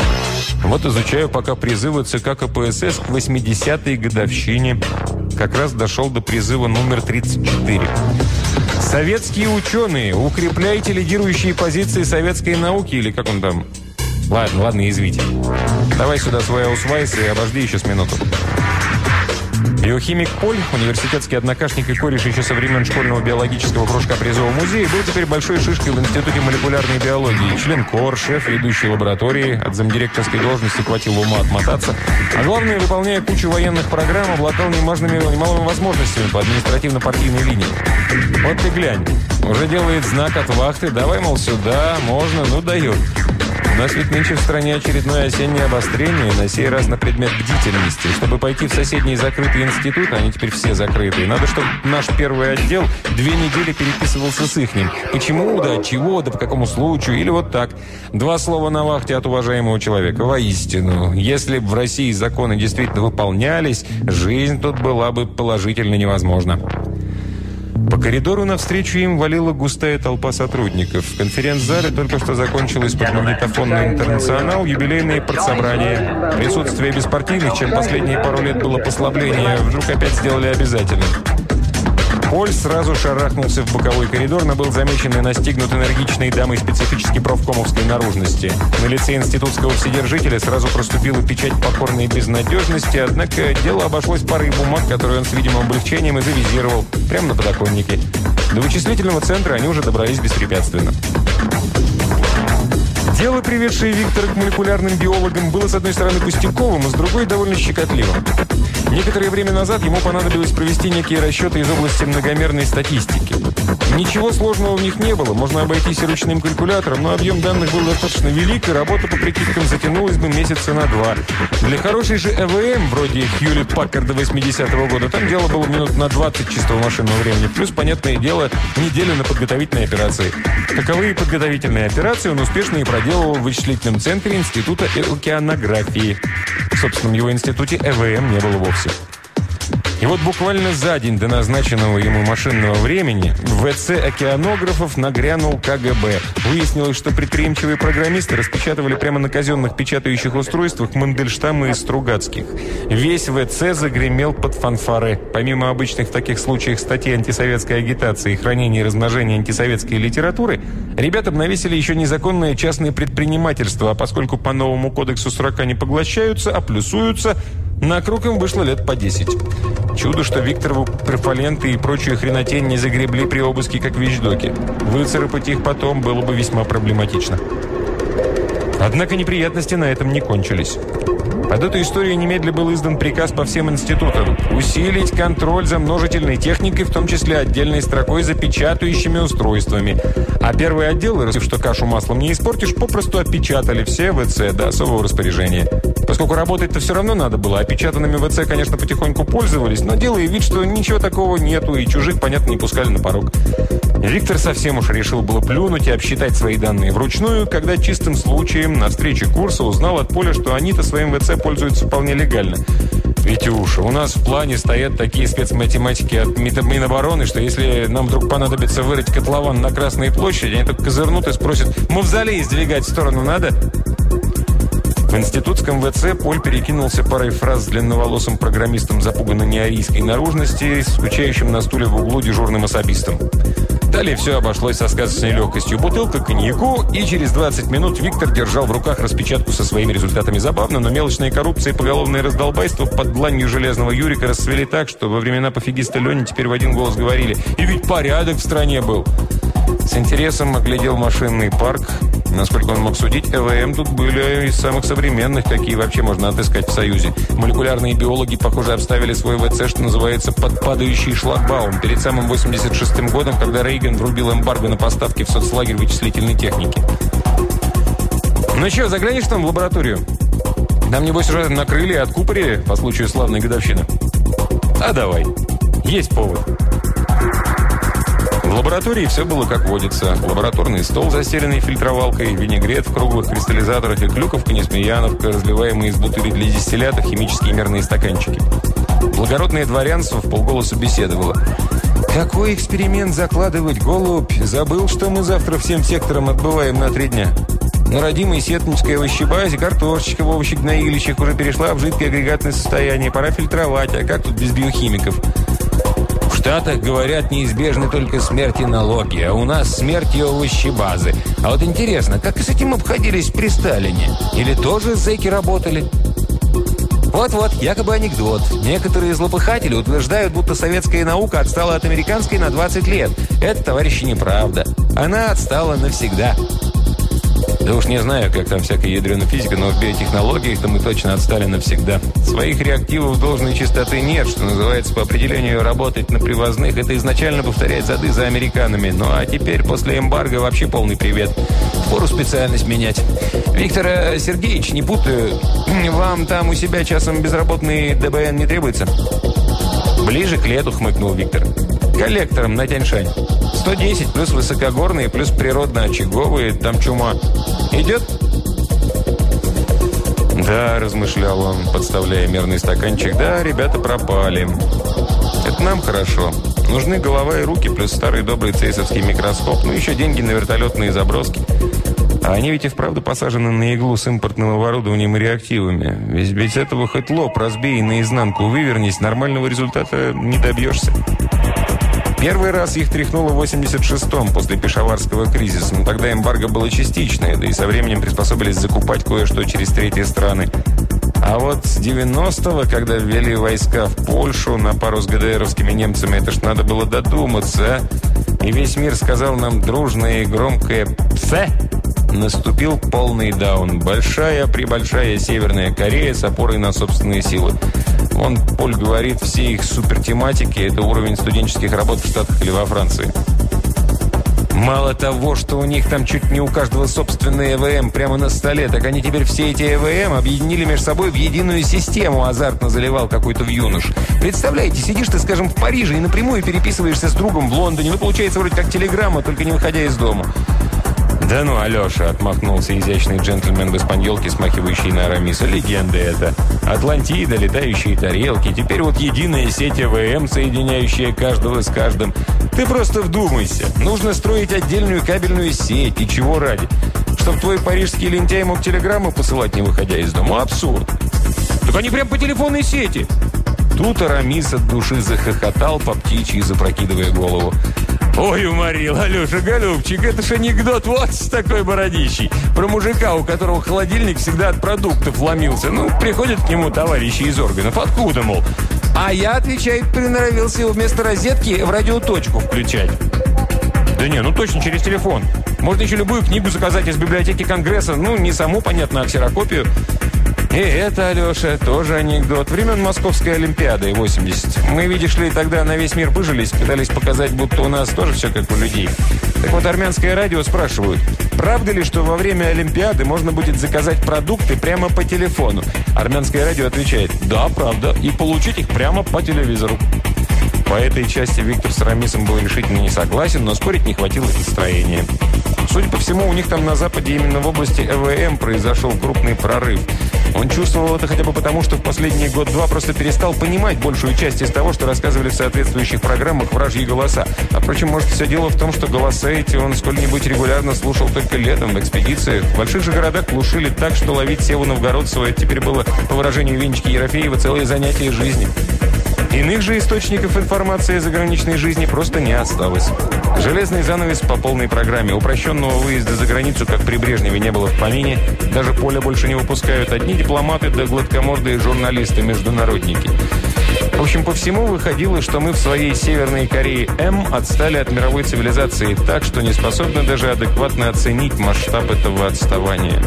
Вот изучаю пока призывы ЦК КПСС к 80-й годовщине. Как раз дошел до призыва номер 34. Советские ученые, укрепляйте лидирующие позиции советской науки, или как он там? Ладно, ладно, извините. Давай сюда свой аусвайс и обожди еще с минуту. Биохимик Поль, университетский однокашник и кореш еще со времен школьного биологического кружка при Зоомузее, был теперь большой шишкой в Институте молекулярной биологии. Членкор, шеф ведущей лаборатории. От замдиректорской должности хватило ума отмотаться. А главное, выполняя кучу военных программ, обладал немалыми, немалыми возможностями по административно-партийной линии. Вот ты глянь. Уже делает знак от вахты. Давай, мол, сюда, можно, ну дает. Нас ведь нынче в стране очередное осеннее обострение, на сей раз на предмет бдительности. Чтобы пойти в соседний закрытый институт, они теперь все закрытые, надо, чтобы наш первый отдел две недели переписывался с ихним. Почему, да, чего, да по какому случаю, или вот так. Два слова на вахте от уважаемого человека. Воистину, если бы в России законы действительно выполнялись, жизнь тут была бы положительно невозможна. По коридору навстречу им валила густая толпа сотрудников. В конференц-зале только что закончилось под магнитофонный интернационал юбилейное партсобрание. Присутствие беспартийных, чем последние пару лет было послабление, вдруг опять сделали обязательным. Поль сразу шарахнулся в боковой коридор, но был замечен и настигнут энергичной дамой специфически профкомовской наружности. На лице институтского вседержителя сразу проступила печать покорной безнадежности, однако дело обошлось парой бумаг, которые он с видимым облегчением и завизировал, прямо на подоконнике. До вычислительного центра они уже добрались беспрепятственно. Дело, приведшее Виктора к молекулярным биологам, было, с одной стороны, пустяковым, а с другой – довольно щекотливым. Некоторое время назад ему понадобилось провести некие расчеты из области многомерной статистики. Ничего сложного в них не было, можно обойтись ручным калькулятором, но объем данных был достаточно велик, и работа по прикидкам затянулась бы месяца на два. Для хорошей же ЭВМ, вроде Хьюлит Паккарда 80-го года, там дело было минут на 20 чистого машинного времени, плюс, понятное дело, неделя на подготовительные операции. Таковые подготовительные операции он успешно и проделал делал в вычислительном центре Института океанографии. В собственном его институте ЭВМ не было вовсе. И вот буквально за день до назначенного ему машинного времени в ВЦ океанографов нагрянул КГБ. Выяснилось, что предприимчивые программисты распечатывали прямо на казенных печатающих устройствах Мандельштама из Стругацких. Весь ВЦ загремел под фанфары. Помимо обычных в таких случаях статей антисоветской агитации и хранения и размножения антисоветской литературы, ребятам навесили еще незаконное частное предпринимательство, а поскольку по новому кодексу срока не поглощаются, а плюсуются – На круг им вышло лет по 10. Чудо, что Викторову перфоленты и прочую хренотень не загребли при обыске как вещдоки. Выцарапать их потом было бы весьма проблематично. Однако неприятности на этом не кончились. Под эту историю немедленно был издан приказ по всем институтам усилить контроль за множительной техникой, в том числе отдельной строкой за печатающими устройствами. А первый отдел, решив, что кашу маслом не испортишь, попросту опечатали все ВЦ до особого распоряжения. Поскольку работать-то все равно надо было, опечатанными ВЦ, конечно, потихоньку пользовались, но делая вид, что ничего такого нету, и чужих, понятно, не пускали на порог. Виктор совсем уж решил было плюнуть и обсчитать свои данные вручную, когда чистым случаем на встрече курса узнал от Поля, что они-то своим ВЦ пользуются вполне легально. Витюша, у нас в плане стоят такие спецматематики от Минобороны, что если нам вдруг понадобится вырыть котлован на Красной площади, они только козырнут и спросят, мавзолей сдвигать в сторону надо? В институтском ВЦ Поль перекинулся парой фраз с длинноволосым программистом запуганной неарийской наружности, скучающим на стуле в углу дежурным особистом. Далее все обошлось со сказочной легкостью. Бутылка коньяку, и через 20 минут Виктор держал в руках распечатку со своими результатами забавно, но мелочная коррупция и поголовное раздолбайство под дланью железного Юрика расцвели так, что во времена пофигиста Лени теперь в один голос говорили «И ведь порядок в стране был!» С интересом оглядел машинный парк. Насколько он мог судить, ЭВМ тут были из самых современных, какие вообще можно отыскать в Союзе. Молекулярные биологи, похоже, обставили свой ВЦ, что называется, под падающий шлагбаум, перед самым 86-м годом, когда Рейган врубил эмбарго на поставки в соцлагерь вычислительной техники. «Ну что, заглянешь там в лабораторию? Нам, небось, уже накрыли и откупорили по случаю славной годовщины?» «А давай. Есть повод». В лаборатории все было как водится. Лабораторный стол, застеленный фильтровалкой, винегрет в круглых кристаллизаторах и клюковка несмеяновка, разливаемые из бутыли для дистиллята, химические мерные стаканчики. Благородное дворянство в полголоса беседовало. «Какой эксперимент закладывать, голубь? Забыл, что мы завтра всем сектором отбываем на три дня?» На родимой сетнической овощебазе картошечка в овощегноилищах уже перешла в жидкое агрегатное состояние. Пора фильтровать, а как тут без биохимиков? Штатах, говорят, неизбежны только смерти налоги, а у нас смерти овощебазы. А вот интересно, как с этим обходились при Сталине? Или тоже зэки работали? Вот-вот, якобы анекдот. Некоторые злопыхатели утверждают, будто советская наука отстала от американской на 20 лет. Это, товарищи, неправда. Она отстала навсегда. Да уж не знаю, как там всякая ядреная физика, но в биотехнологиях-то мы точно отстали навсегда. Своих реактивов должной чистоты нет, что называется, по определению работать на привозных. Это изначально повторяет зады за американами. Ну а теперь, после эмбарго, вообще полный привет. Впору специальность менять. Виктор э, Сергеевич, не путаю, [CLEARS THROAT] вам там у себя часом безработный ДБН не требуется? Ближе к лету, хмыкнул Виктор. Коллектором на Тяньшань. 110 плюс высокогорные, плюс природно-очаговые, там чума. Идет? Да, размышлял он, подставляя мерный стаканчик. Да, ребята пропали. Это нам хорошо. Нужны голова и руки, плюс старый добрый цейсовский микроскоп, ну еще деньги на вертолетные заброски. А они ведь и вправду посажены на иглу с импортным оборудованием и реактивами. Ведь без этого хоть лоб разбей наизнанку вывернись, нормального результата не добьешься. Первый раз их тряхнуло в 86-м, после Пешаварского кризиса, но тогда эмбарго было частичное, да и со временем приспособились закупать кое-что через третьи страны. А вот с 90-го, когда ввели войска в Польшу на пару с ГДРовскими немцами, это ж надо было додуматься, а? И весь мир сказал нам дружное и громкое «Псе!» Наступил полный даун. Большая-пребольшая Северная Корея с опорой на собственные силы. Он, Поль говорит, все их супертематики – это уровень студенческих работ в Штатах или во Франции. Мало того, что у них там чуть не у каждого собственный ЭВМ прямо на столе, так они теперь все эти ЭВМ объединили между собой в единую систему, азартно заливал какой-то в юнош. Представляете, сидишь ты, скажем, в Париже и напрямую переписываешься с другом в Лондоне. Ну, получается вроде как телеграмма, только не выходя из дома. «Да ну, Алеша!» – отмахнулся изящный джентльмен в испаньолке, смахивающий на Арамиса. «Легенда это! Атлантида, летающие тарелки, теперь вот единая сеть АВМ, соединяющая каждого с каждым. Ты просто вдумайся! Нужно строить отдельную кабельную сеть, и чего ради? Чтоб твой парижский лентяй мог телеграмму посылать, не выходя из дома? Абсурд! Так они прям по телефонной сети!» Тут Арамис от души захохотал по птичьи, запрокидывая голову. Ой, уморил, Алеша, голубчик, это ж анекдот вот с такой бородищей. Про мужика, у которого холодильник всегда от продуктов ломился. Ну, приходят к нему товарищи из органов. Откуда, мол? А я, отвечает, приноровился его вместо розетки в радиоточку включать. Да не, ну точно через телефон. Можно еще любую книгу заказать из библиотеки Конгресса. Ну, не саму, понятно, а ксерокопию. И это, Алеша, тоже анекдот. Времен Московской Олимпиады, 80. Мы, видишь ли, тогда на весь мир выжились, пытались показать, будто у нас тоже все как у людей. Так вот, армянское радио спрашивают, правда ли, что во время Олимпиады можно будет заказать продукты прямо по телефону? Армянское радио отвечает, да, правда, и получить их прямо по телевизору. По этой части Виктор с Рамисом был решительно не согласен, но спорить не хватило настроения. Судя по всему, у них там на Западе именно в области ЭВМ произошел крупный прорыв. Он чувствовал это хотя бы потому, что в последние год-два просто перестал понимать большую часть из того, что рассказывали в соответствующих программах вражьи голоса. А впрочем, может, все дело в том, что голоса эти он сколь-нибудь регулярно слушал только летом в экспедициях. В больших же городах глушили так, что ловить Севу Новгородцева теперь было, по выражению Винчики Ерофеева, целое занятие жизни. Иных же источников информации о заграничной жизни просто не осталось. Железный занавес по полной программе. Упрощенного выезда за границу, как при Брежневе, не было в помине. Даже поля больше не выпускают. Одни дипломаты да гладкомордые журналисты-международники. В общем, по всему выходило, что мы в своей Северной Корее М отстали от мировой цивилизации так, что не способны даже адекватно оценить масштаб этого отставания.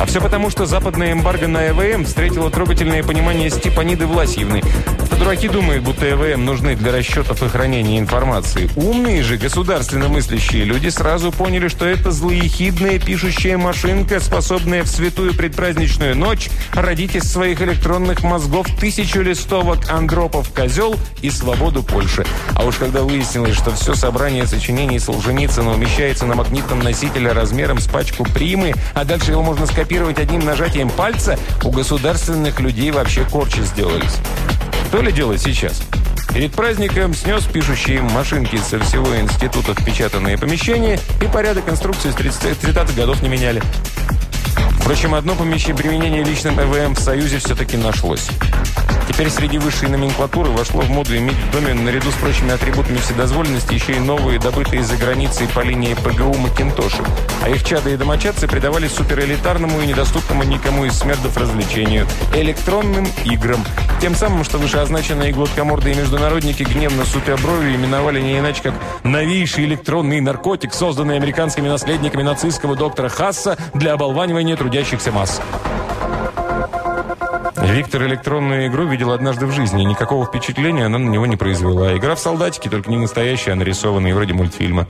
А все потому, что западная эмбарго на ЭВМ встретила трогательное понимание Степаниды Власьевны. Что дураки думают, будто ЭВМ нужны для расчетов и хранения информации. Умные же, государственно мыслящие люди сразу поняли, что это злоехидная пишущая машинка, способная в святую предпраздничную ночь родить из своих электронных мозгов тысячу листовок Андропов «Козел» и «Свободу Польши». А уж когда выяснилось, что все собрание сочинений Солженицына умещается на магнитном носителе размером с пачку примы, а дальше его можно скопировать скопировать одним нажатием пальца, у государственных людей вообще корчи сделались. То ли дело сейчас. Перед праздником снес пишущие машинки со всего института впечатанные помещения и порядок инструкции с 30-х годов не меняли. Впрочем, одно помещение применения личным ЭВМ в Союзе все-таки нашлось. Теперь среди высшей номенклатуры вошло в моду иметь в доме наряду с прочими атрибутами вседозволенности еще и новые, добытые за границей по линии ПГУ Макинтоши. А их чады и домочадцы предавались суперэлитарному и недоступному никому из смердов развлечению – электронным играм. Тем самым, что вышеозначенные гладкомордые международники гневно супя брови именовали не иначе как новейший электронный наркотик, созданный американскими наследниками нацистского доктора Хасса для оболванивания трудящихся масс. Виктор электронную игру видел однажды в жизни, никакого впечатления она на него не произвела. Игра в солдатики, только не настоящая, а нарисованная, вроде мультфильма.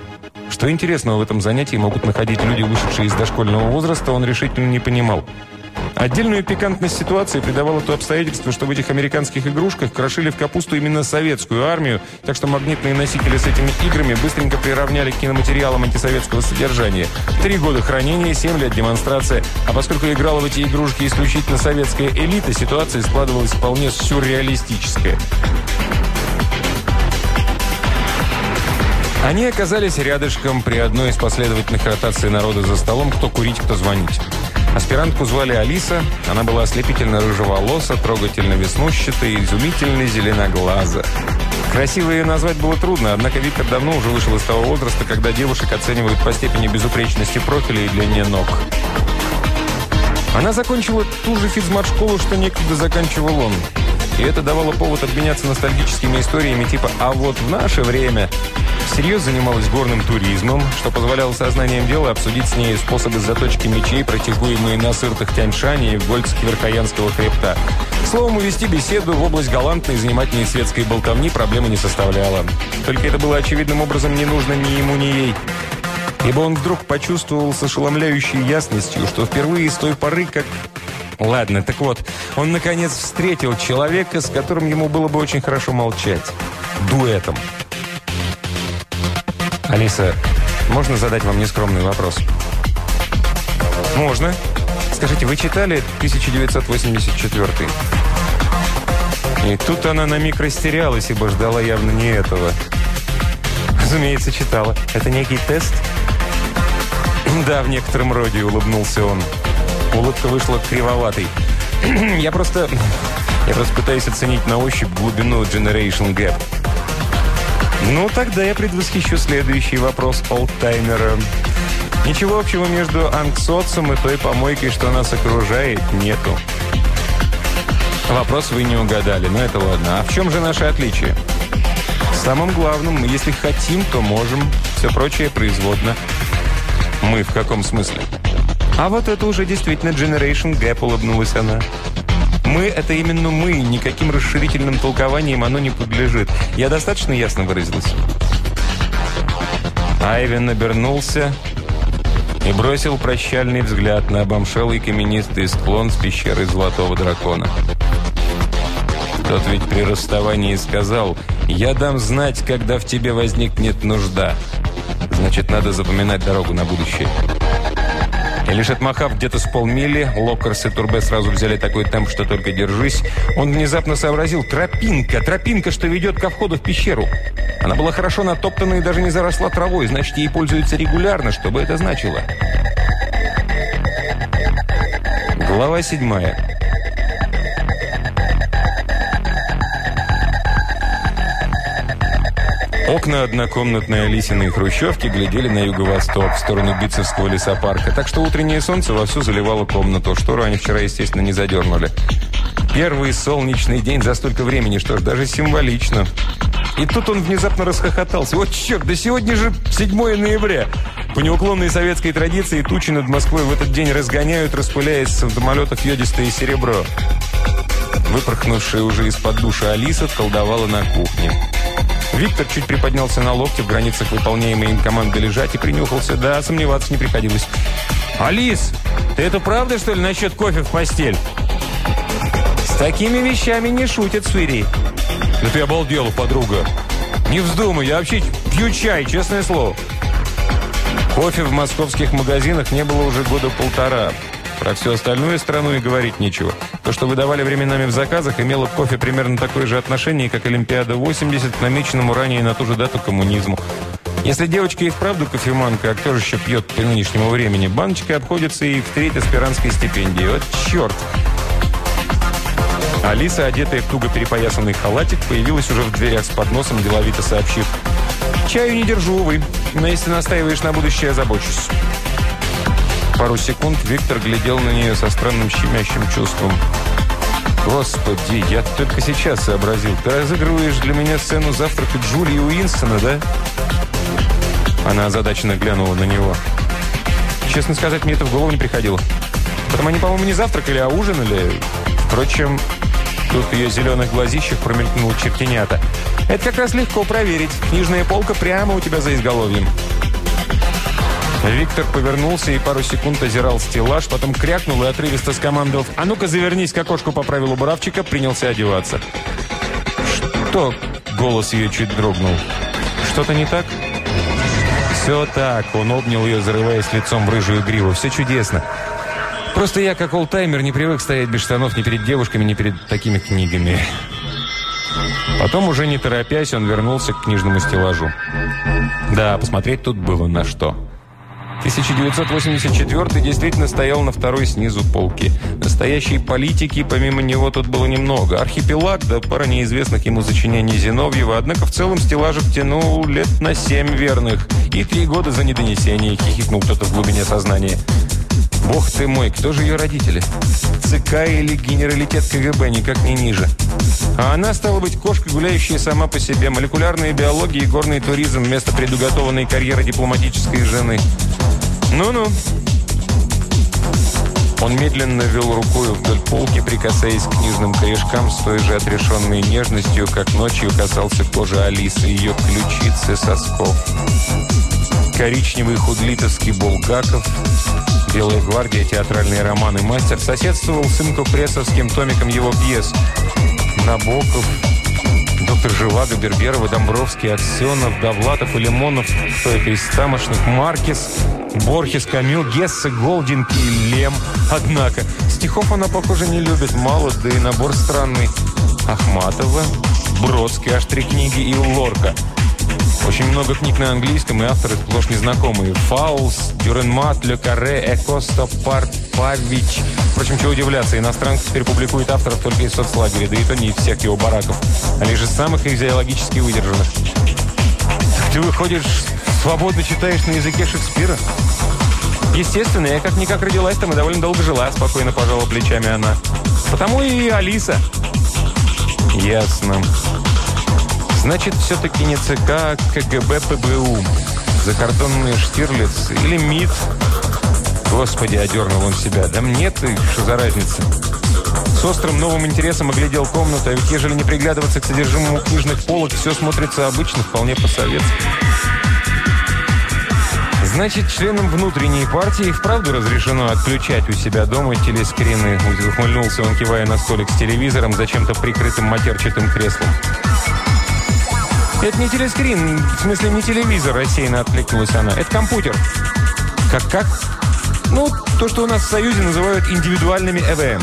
Что интересного в этом занятии могут находить люди, вышедшие из дошкольного возраста, он решительно не понимал. Отдельную пикантность ситуации придавало то обстоятельство, что в этих американских игрушках крошили в капусту именно советскую армию, так что магнитные носители с этими играми быстренько приравняли к киноматериалам антисоветского содержания. Три года хранения, семь лет демонстрация. А поскольку играла в эти игрушки исключительно советская элита, ситуация складывалась вполне сюрреалистическая. Они оказались рядышком при одной из последовательных ротаций народа за столом, кто курить, кто звонить. Аспирантку звали Алиса. Она была ослепительно рыжеволоса, трогательно веснущатая и изумительно зеленоглаза. Красиво ее назвать было трудно, однако Виктор давно уже вышел из того возраста, когда девушек оценивают по степени безупречности профиля и длине ног. Она закончила ту же физмат-школу, что некогда заканчивал он. И это давало повод обменяться ностальгическими историями типа «А вот в наше время...» Всерьез занималась горным туризмом, что позволяло сознанием дела обсудить с ней способы заточки мечей, практикуемые на сыртах Тяньшани и в Гольцке Верхоянского хребта. Словом, увести беседу в область галантной и занимательной светской болтовни проблемы не составляла. Только это было очевидным образом не нужно ни ему, ни ей. Ибо он вдруг почувствовал с ошеломляющей ясностью, что впервые с той поры, как Ладно, так вот, он наконец встретил человека, с которым ему было бы очень хорошо молчать. Дуэтом. Алиса, можно задать вам нескромный вопрос? Можно. Скажите, вы читали 1984 И тут она на миг растерялась, ибо ждала явно не этого. Разумеется, читала. Это некий тест? [CLEARS THROAT] Да, в некотором роде, улыбнулся он. Улыбка вышла кривоватой. [CLEARS THROAT] Я просто... Я просто пытаюсь оценить на ощупь глубину Generation Gap. Ну, тогда я предвосхищу следующий вопрос олдтаймера. Ничего общего между анксоцем и той помойкой, что нас окружает, нету. Вопрос вы не угадали, но это ладно. А в чем же наше отличие? Самым главным, если хотим, то можем. Все прочее производно. Мы в каком смысле? А вот это уже действительно Generation Gap, улыбнулась она. Мы – это именно мы, никаким расширительным толкованием оно не подлежит. Я достаточно ясно выразилась? Айвен обернулся и бросил прощальный взгляд на обомшелый каменистый склон с пещерой Золотого Дракона. Тот ведь при расставании сказал, «Я дам знать, когда в тебе возникнет нужда». Значит, надо запоминать дорогу на будущее. И лишь отмахав где-то с полмили, Локкарс и Турбе сразу взяли такой темп, что только держись, он внезапно сообразил «Тропинка! Тропинка, что ведет ко входу в пещеру!» Она была хорошо натоптана и даже не заросла травой, значит, ей пользуются регулярно, что бы это значило. Глава седьмая. Окна однокомнатной Алисиной хрущевки глядели на юго-восток, в сторону Битцевского лесопарка, так что утреннее солнце вовсю заливало комнату. Штору они вчера, естественно, не задернули. Первый солнечный день за столько времени, что ж, даже символично. И тут он внезапно расхохотался. Вот черт, да сегодня же 7 ноября. По неуклонной советской традиции тучи над Москвой в этот день разгоняют, распыляясь с автомолетов йодистое серебро. Выпорхнувшая уже из-под душа Алиса колдовала на кухне. Виктор чуть приподнялся на локте в границах выполняемой им команды лежать и принюхался. Да, сомневаться не приходилось. «Алис, ты это правда, что ли, насчет кофе в постель?» «С такими вещами не шутят, Свири». «Да ты обалдела, подруга». «Не вздумай, я вообще пью чай, честное слово». Кофе в московских магазинах не было уже года полтора. Про всю остальную страну и говорить нечего. То, что выдавали временами в заказах, имело к кофе примерно такое же отношение, как Олимпиада-80 к намеченному ранее на ту же дату коммунизму. Если девочка и вправду кофеманка, а еще пьет при нынешнему времени, баночкой обходится и в треть аспирантской стипендии. Вот черт! Алиса, одетая в туго перепоясанный халатик, появилась уже в дверях с подносом, деловито сообщив. «Чаю не держу, увы, но если настаиваешь на будущее, озабочусь». Пару секунд Виктор глядел на нее со странным щемящим чувством. «Господи, я только сейчас сообразил. Ты разыгрываешь для меня сцену завтрака Джулии Уинстона, да?» Она озадаченно глянула на него. «Честно сказать, мне это в голову не приходило. Потом они, по-моему, не завтракали, а ужинали. Впрочем, тут в ее зеленых глазищах промелькнул чертенята. Это как раз легко проверить. Книжная полка прямо у тебя за изголовьем». Виктор повернулся и пару секунд озирал стеллаж, потом крякнул и отрывисто скомандовал «А ну-ка, завернись к окошку по правилу буравчика», принялся одеваться. «Что?» — голос ее чуть дрогнул. «Что-то не так?» «Все так», — он обнял ее, зарываясь лицом в рыжую гриву. «Все чудесно. Просто я, как олдтаймер, не привык стоять без штанов ни перед девушками, ни перед такими книгами». Потом, уже не торопясь, он вернулся к книжному стеллажу. Да, посмотреть тут было на что. 1984 действительно стоял на второй снизу полки. Настоящей политики помимо него тут было немного. Архипелаг, да пара неизвестных ему сочинений Зиновьева, однако в целом стеллажик тянул лет на семь верных. И три года за недонесение, хихикнул кто-то в глубине сознания. Бог ты мой, кто же ее родители? ЦК или генералитет КГБ, никак не ниже. А она, стала быть, кошка, гуляющая сама по себе. Молекулярная биология и горный туризм вместо предуготованной карьеры дипломатической жены. Ну-ну. Он медленно вел рукой вдоль полки, прикасаясь к книжным корешкам с той же отрешенной нежностью, как ночью касался кожи Алисы, ее ключицы сосков. Коричневый худлитовский Булгаков, «Белая гвардия», театральный роман. Мастер соседствовал с имка-прессовским томиком его пьес. Набоков, доктор Живаго, Берберова, Домбровский, Аксенов, Довлатов и Лимонов, кто это из тамошних, Маркес, Борхес, Камю, Гессе, Голдинг и Лем. Однако, стихов она, похоже, не любит, мало, да и набор странный. Ахматова, Бродский, аж три книги и Лорка – очень много книг на английском, и авторы сплошь незнакомые. Фаулс, Дюрренматт, Ле Карре, Экосто, Павич. Впрочем, чего удивляться, иностранцы теперь публикуют авторов только из соцлагеря, да и то не из всех его бараков, а лишь из самых физиологически выдержанных. Ты выходишь, свободно читаешь на языке Шекспира? Естественно, я как-никак родилась там и довольно долго жила, спокойно пожала плечами она. Потому и Алиса. Ясно. Значит, все-таки не ЦК, а КГБ, ПБУ. Закартонный Штирлиц или МИД. Господи, одернул он себя. Да мне ты, что за разница? С острым новым интересом оглядел комнату, а ведь ежели не приглядываться к содержимому книжных полок, все смотрится обычно, вполне по-советски. Значит, членам внутренней партии вправду разрешено отключать у себя дома телескрины. Ухмыльнулся он, кивая на столик с телевизором, зачем-то прикрытым матерчатым креслом. «Это не телескрин, в смысле не телевизор», – рассеянно откликнулась она. «Это компьютер». «Как-как?» «Ну, то, что у нас в Союзе называют индивидуальными ЭВМ».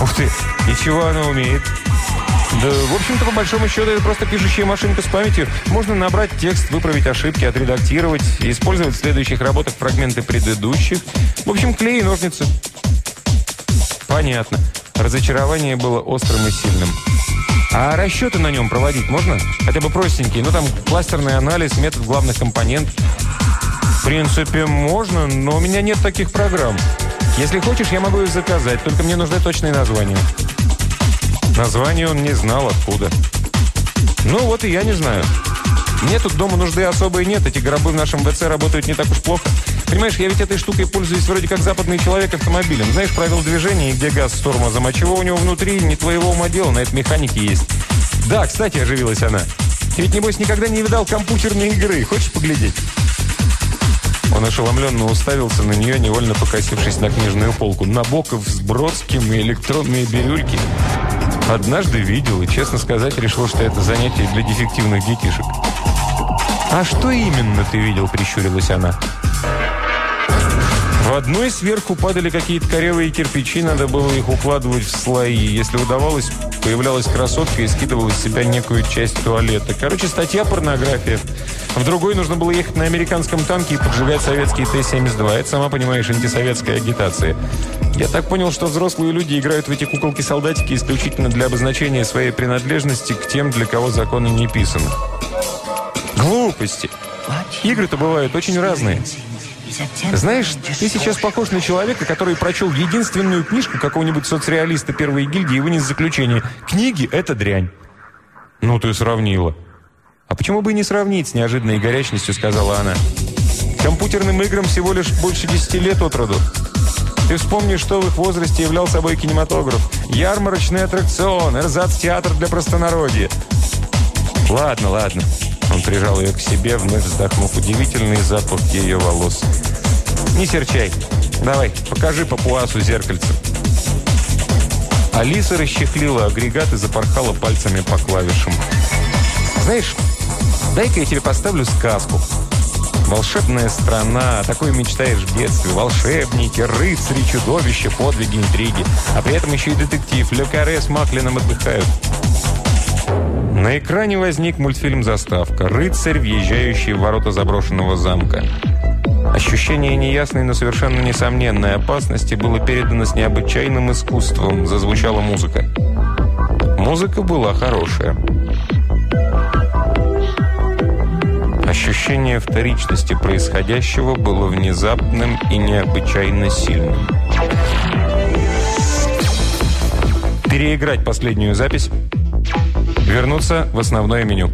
Ух ты, и чего она умеет? Да, в общем-то, по большому счету, это просто пишущая машинка с памятью. Можно набрать текст, выправить ошибки, отредактировать, использовать в следующих работах фрагменты предыдущих. В общем, клей и ножницы. Понятно. Разочарование было острым и сильным. А расчеты на нем проводить можно? Хотя бы простенькие. Ну, там кластерный анализ, метод главных компонентов. В принципе, можно, но у меня нет таких программ. Если хочешь, я могу их заказать, только мне нужны точные названия». Название он не знал откуда. «Ну вот и я не знаю. Мне тут дома нужды особой нет, эти гробы в нашем ВЦ работают не так уж плохо. Понимаешь, я ведь этой штукой пользуюсь вроде как западный человек автомобилем. Знаешь правила движения где газ с тормозом, а чего у него внутри, не твоего ума дело, на это механики есть. Да, кстати, оживилась она. Ты ведь, небось, никогда не видал компьютерной игры. Хочешь поглядеть? Он ошеломленно уставился на нее, невольно покосившись на книжную полку. Набоков с Бродским и электронные бирюльки. Однажды видел и, честно сказать, решил, что это занятие для дефективных детишек. «А что именно ты видел?» – прищурилась она. В одной сверху падали какие-то корявые кирпичи, надо было их укладывать в слои. Если удавалось, появлялась красотка и скидывала из себя некую часть туалета. Короче, статья порнография. В другой нужно было ехать на американском танке и поджигать советские Т-72. Это, сама понимаешь, антисоветская агитация. Я так понял, что взрослые люди играют в эти куколки-солдатики исключительно для обозначения своей принадлежности к тем, для кого законы не писаны. Глупости. Игры-то бывают очень разные. Знаешь, ты сейчас похож на человека, который прочел единственную книжку какого-нибудь соцреалиста первой гильдии и вынес заключение. Книги – это дрянь. Ну, ты сравнила. А почему бы и не сравнить с неожиданной горячностью, сказала она. Компьютерным играм всего лишь больше 10 лет от роду. Ты вспомни, что в их возрасте являл собой кинематограф. Ярмарочный аттракцион, эрзац-театр для простонародья. Ладно, ладно. Он прижал ее к себе, вновь вздохнув удивительный запах ее волос. «Не серчай. Давай, покажи папуасу зеркальце». Алиса расчехлила агрегат и запорхала пальцами по клавишам. «Знаешь, дай-ка я тебе поставлю сказку. Волшебная страна, такой мечтаешь в детстве. Волшебники, рыцари, чудовища, подвиги, интриги. А при этом еще и детектив. Ле Каре с Маклином отдыхают. На экране возник мультфильм «Заставка». Рыцарь, въезжающий в ворота заброшенного замка. Ощущение неясной, но совершенно несомненной опасности было передано с необычайным искусством. Зазвучала музыка. Музыка была хорошая. Ощущение вторичности происходящего было внезапным и необычайно сильным. Переиграть последнюю запись. Вернуться в основное меню.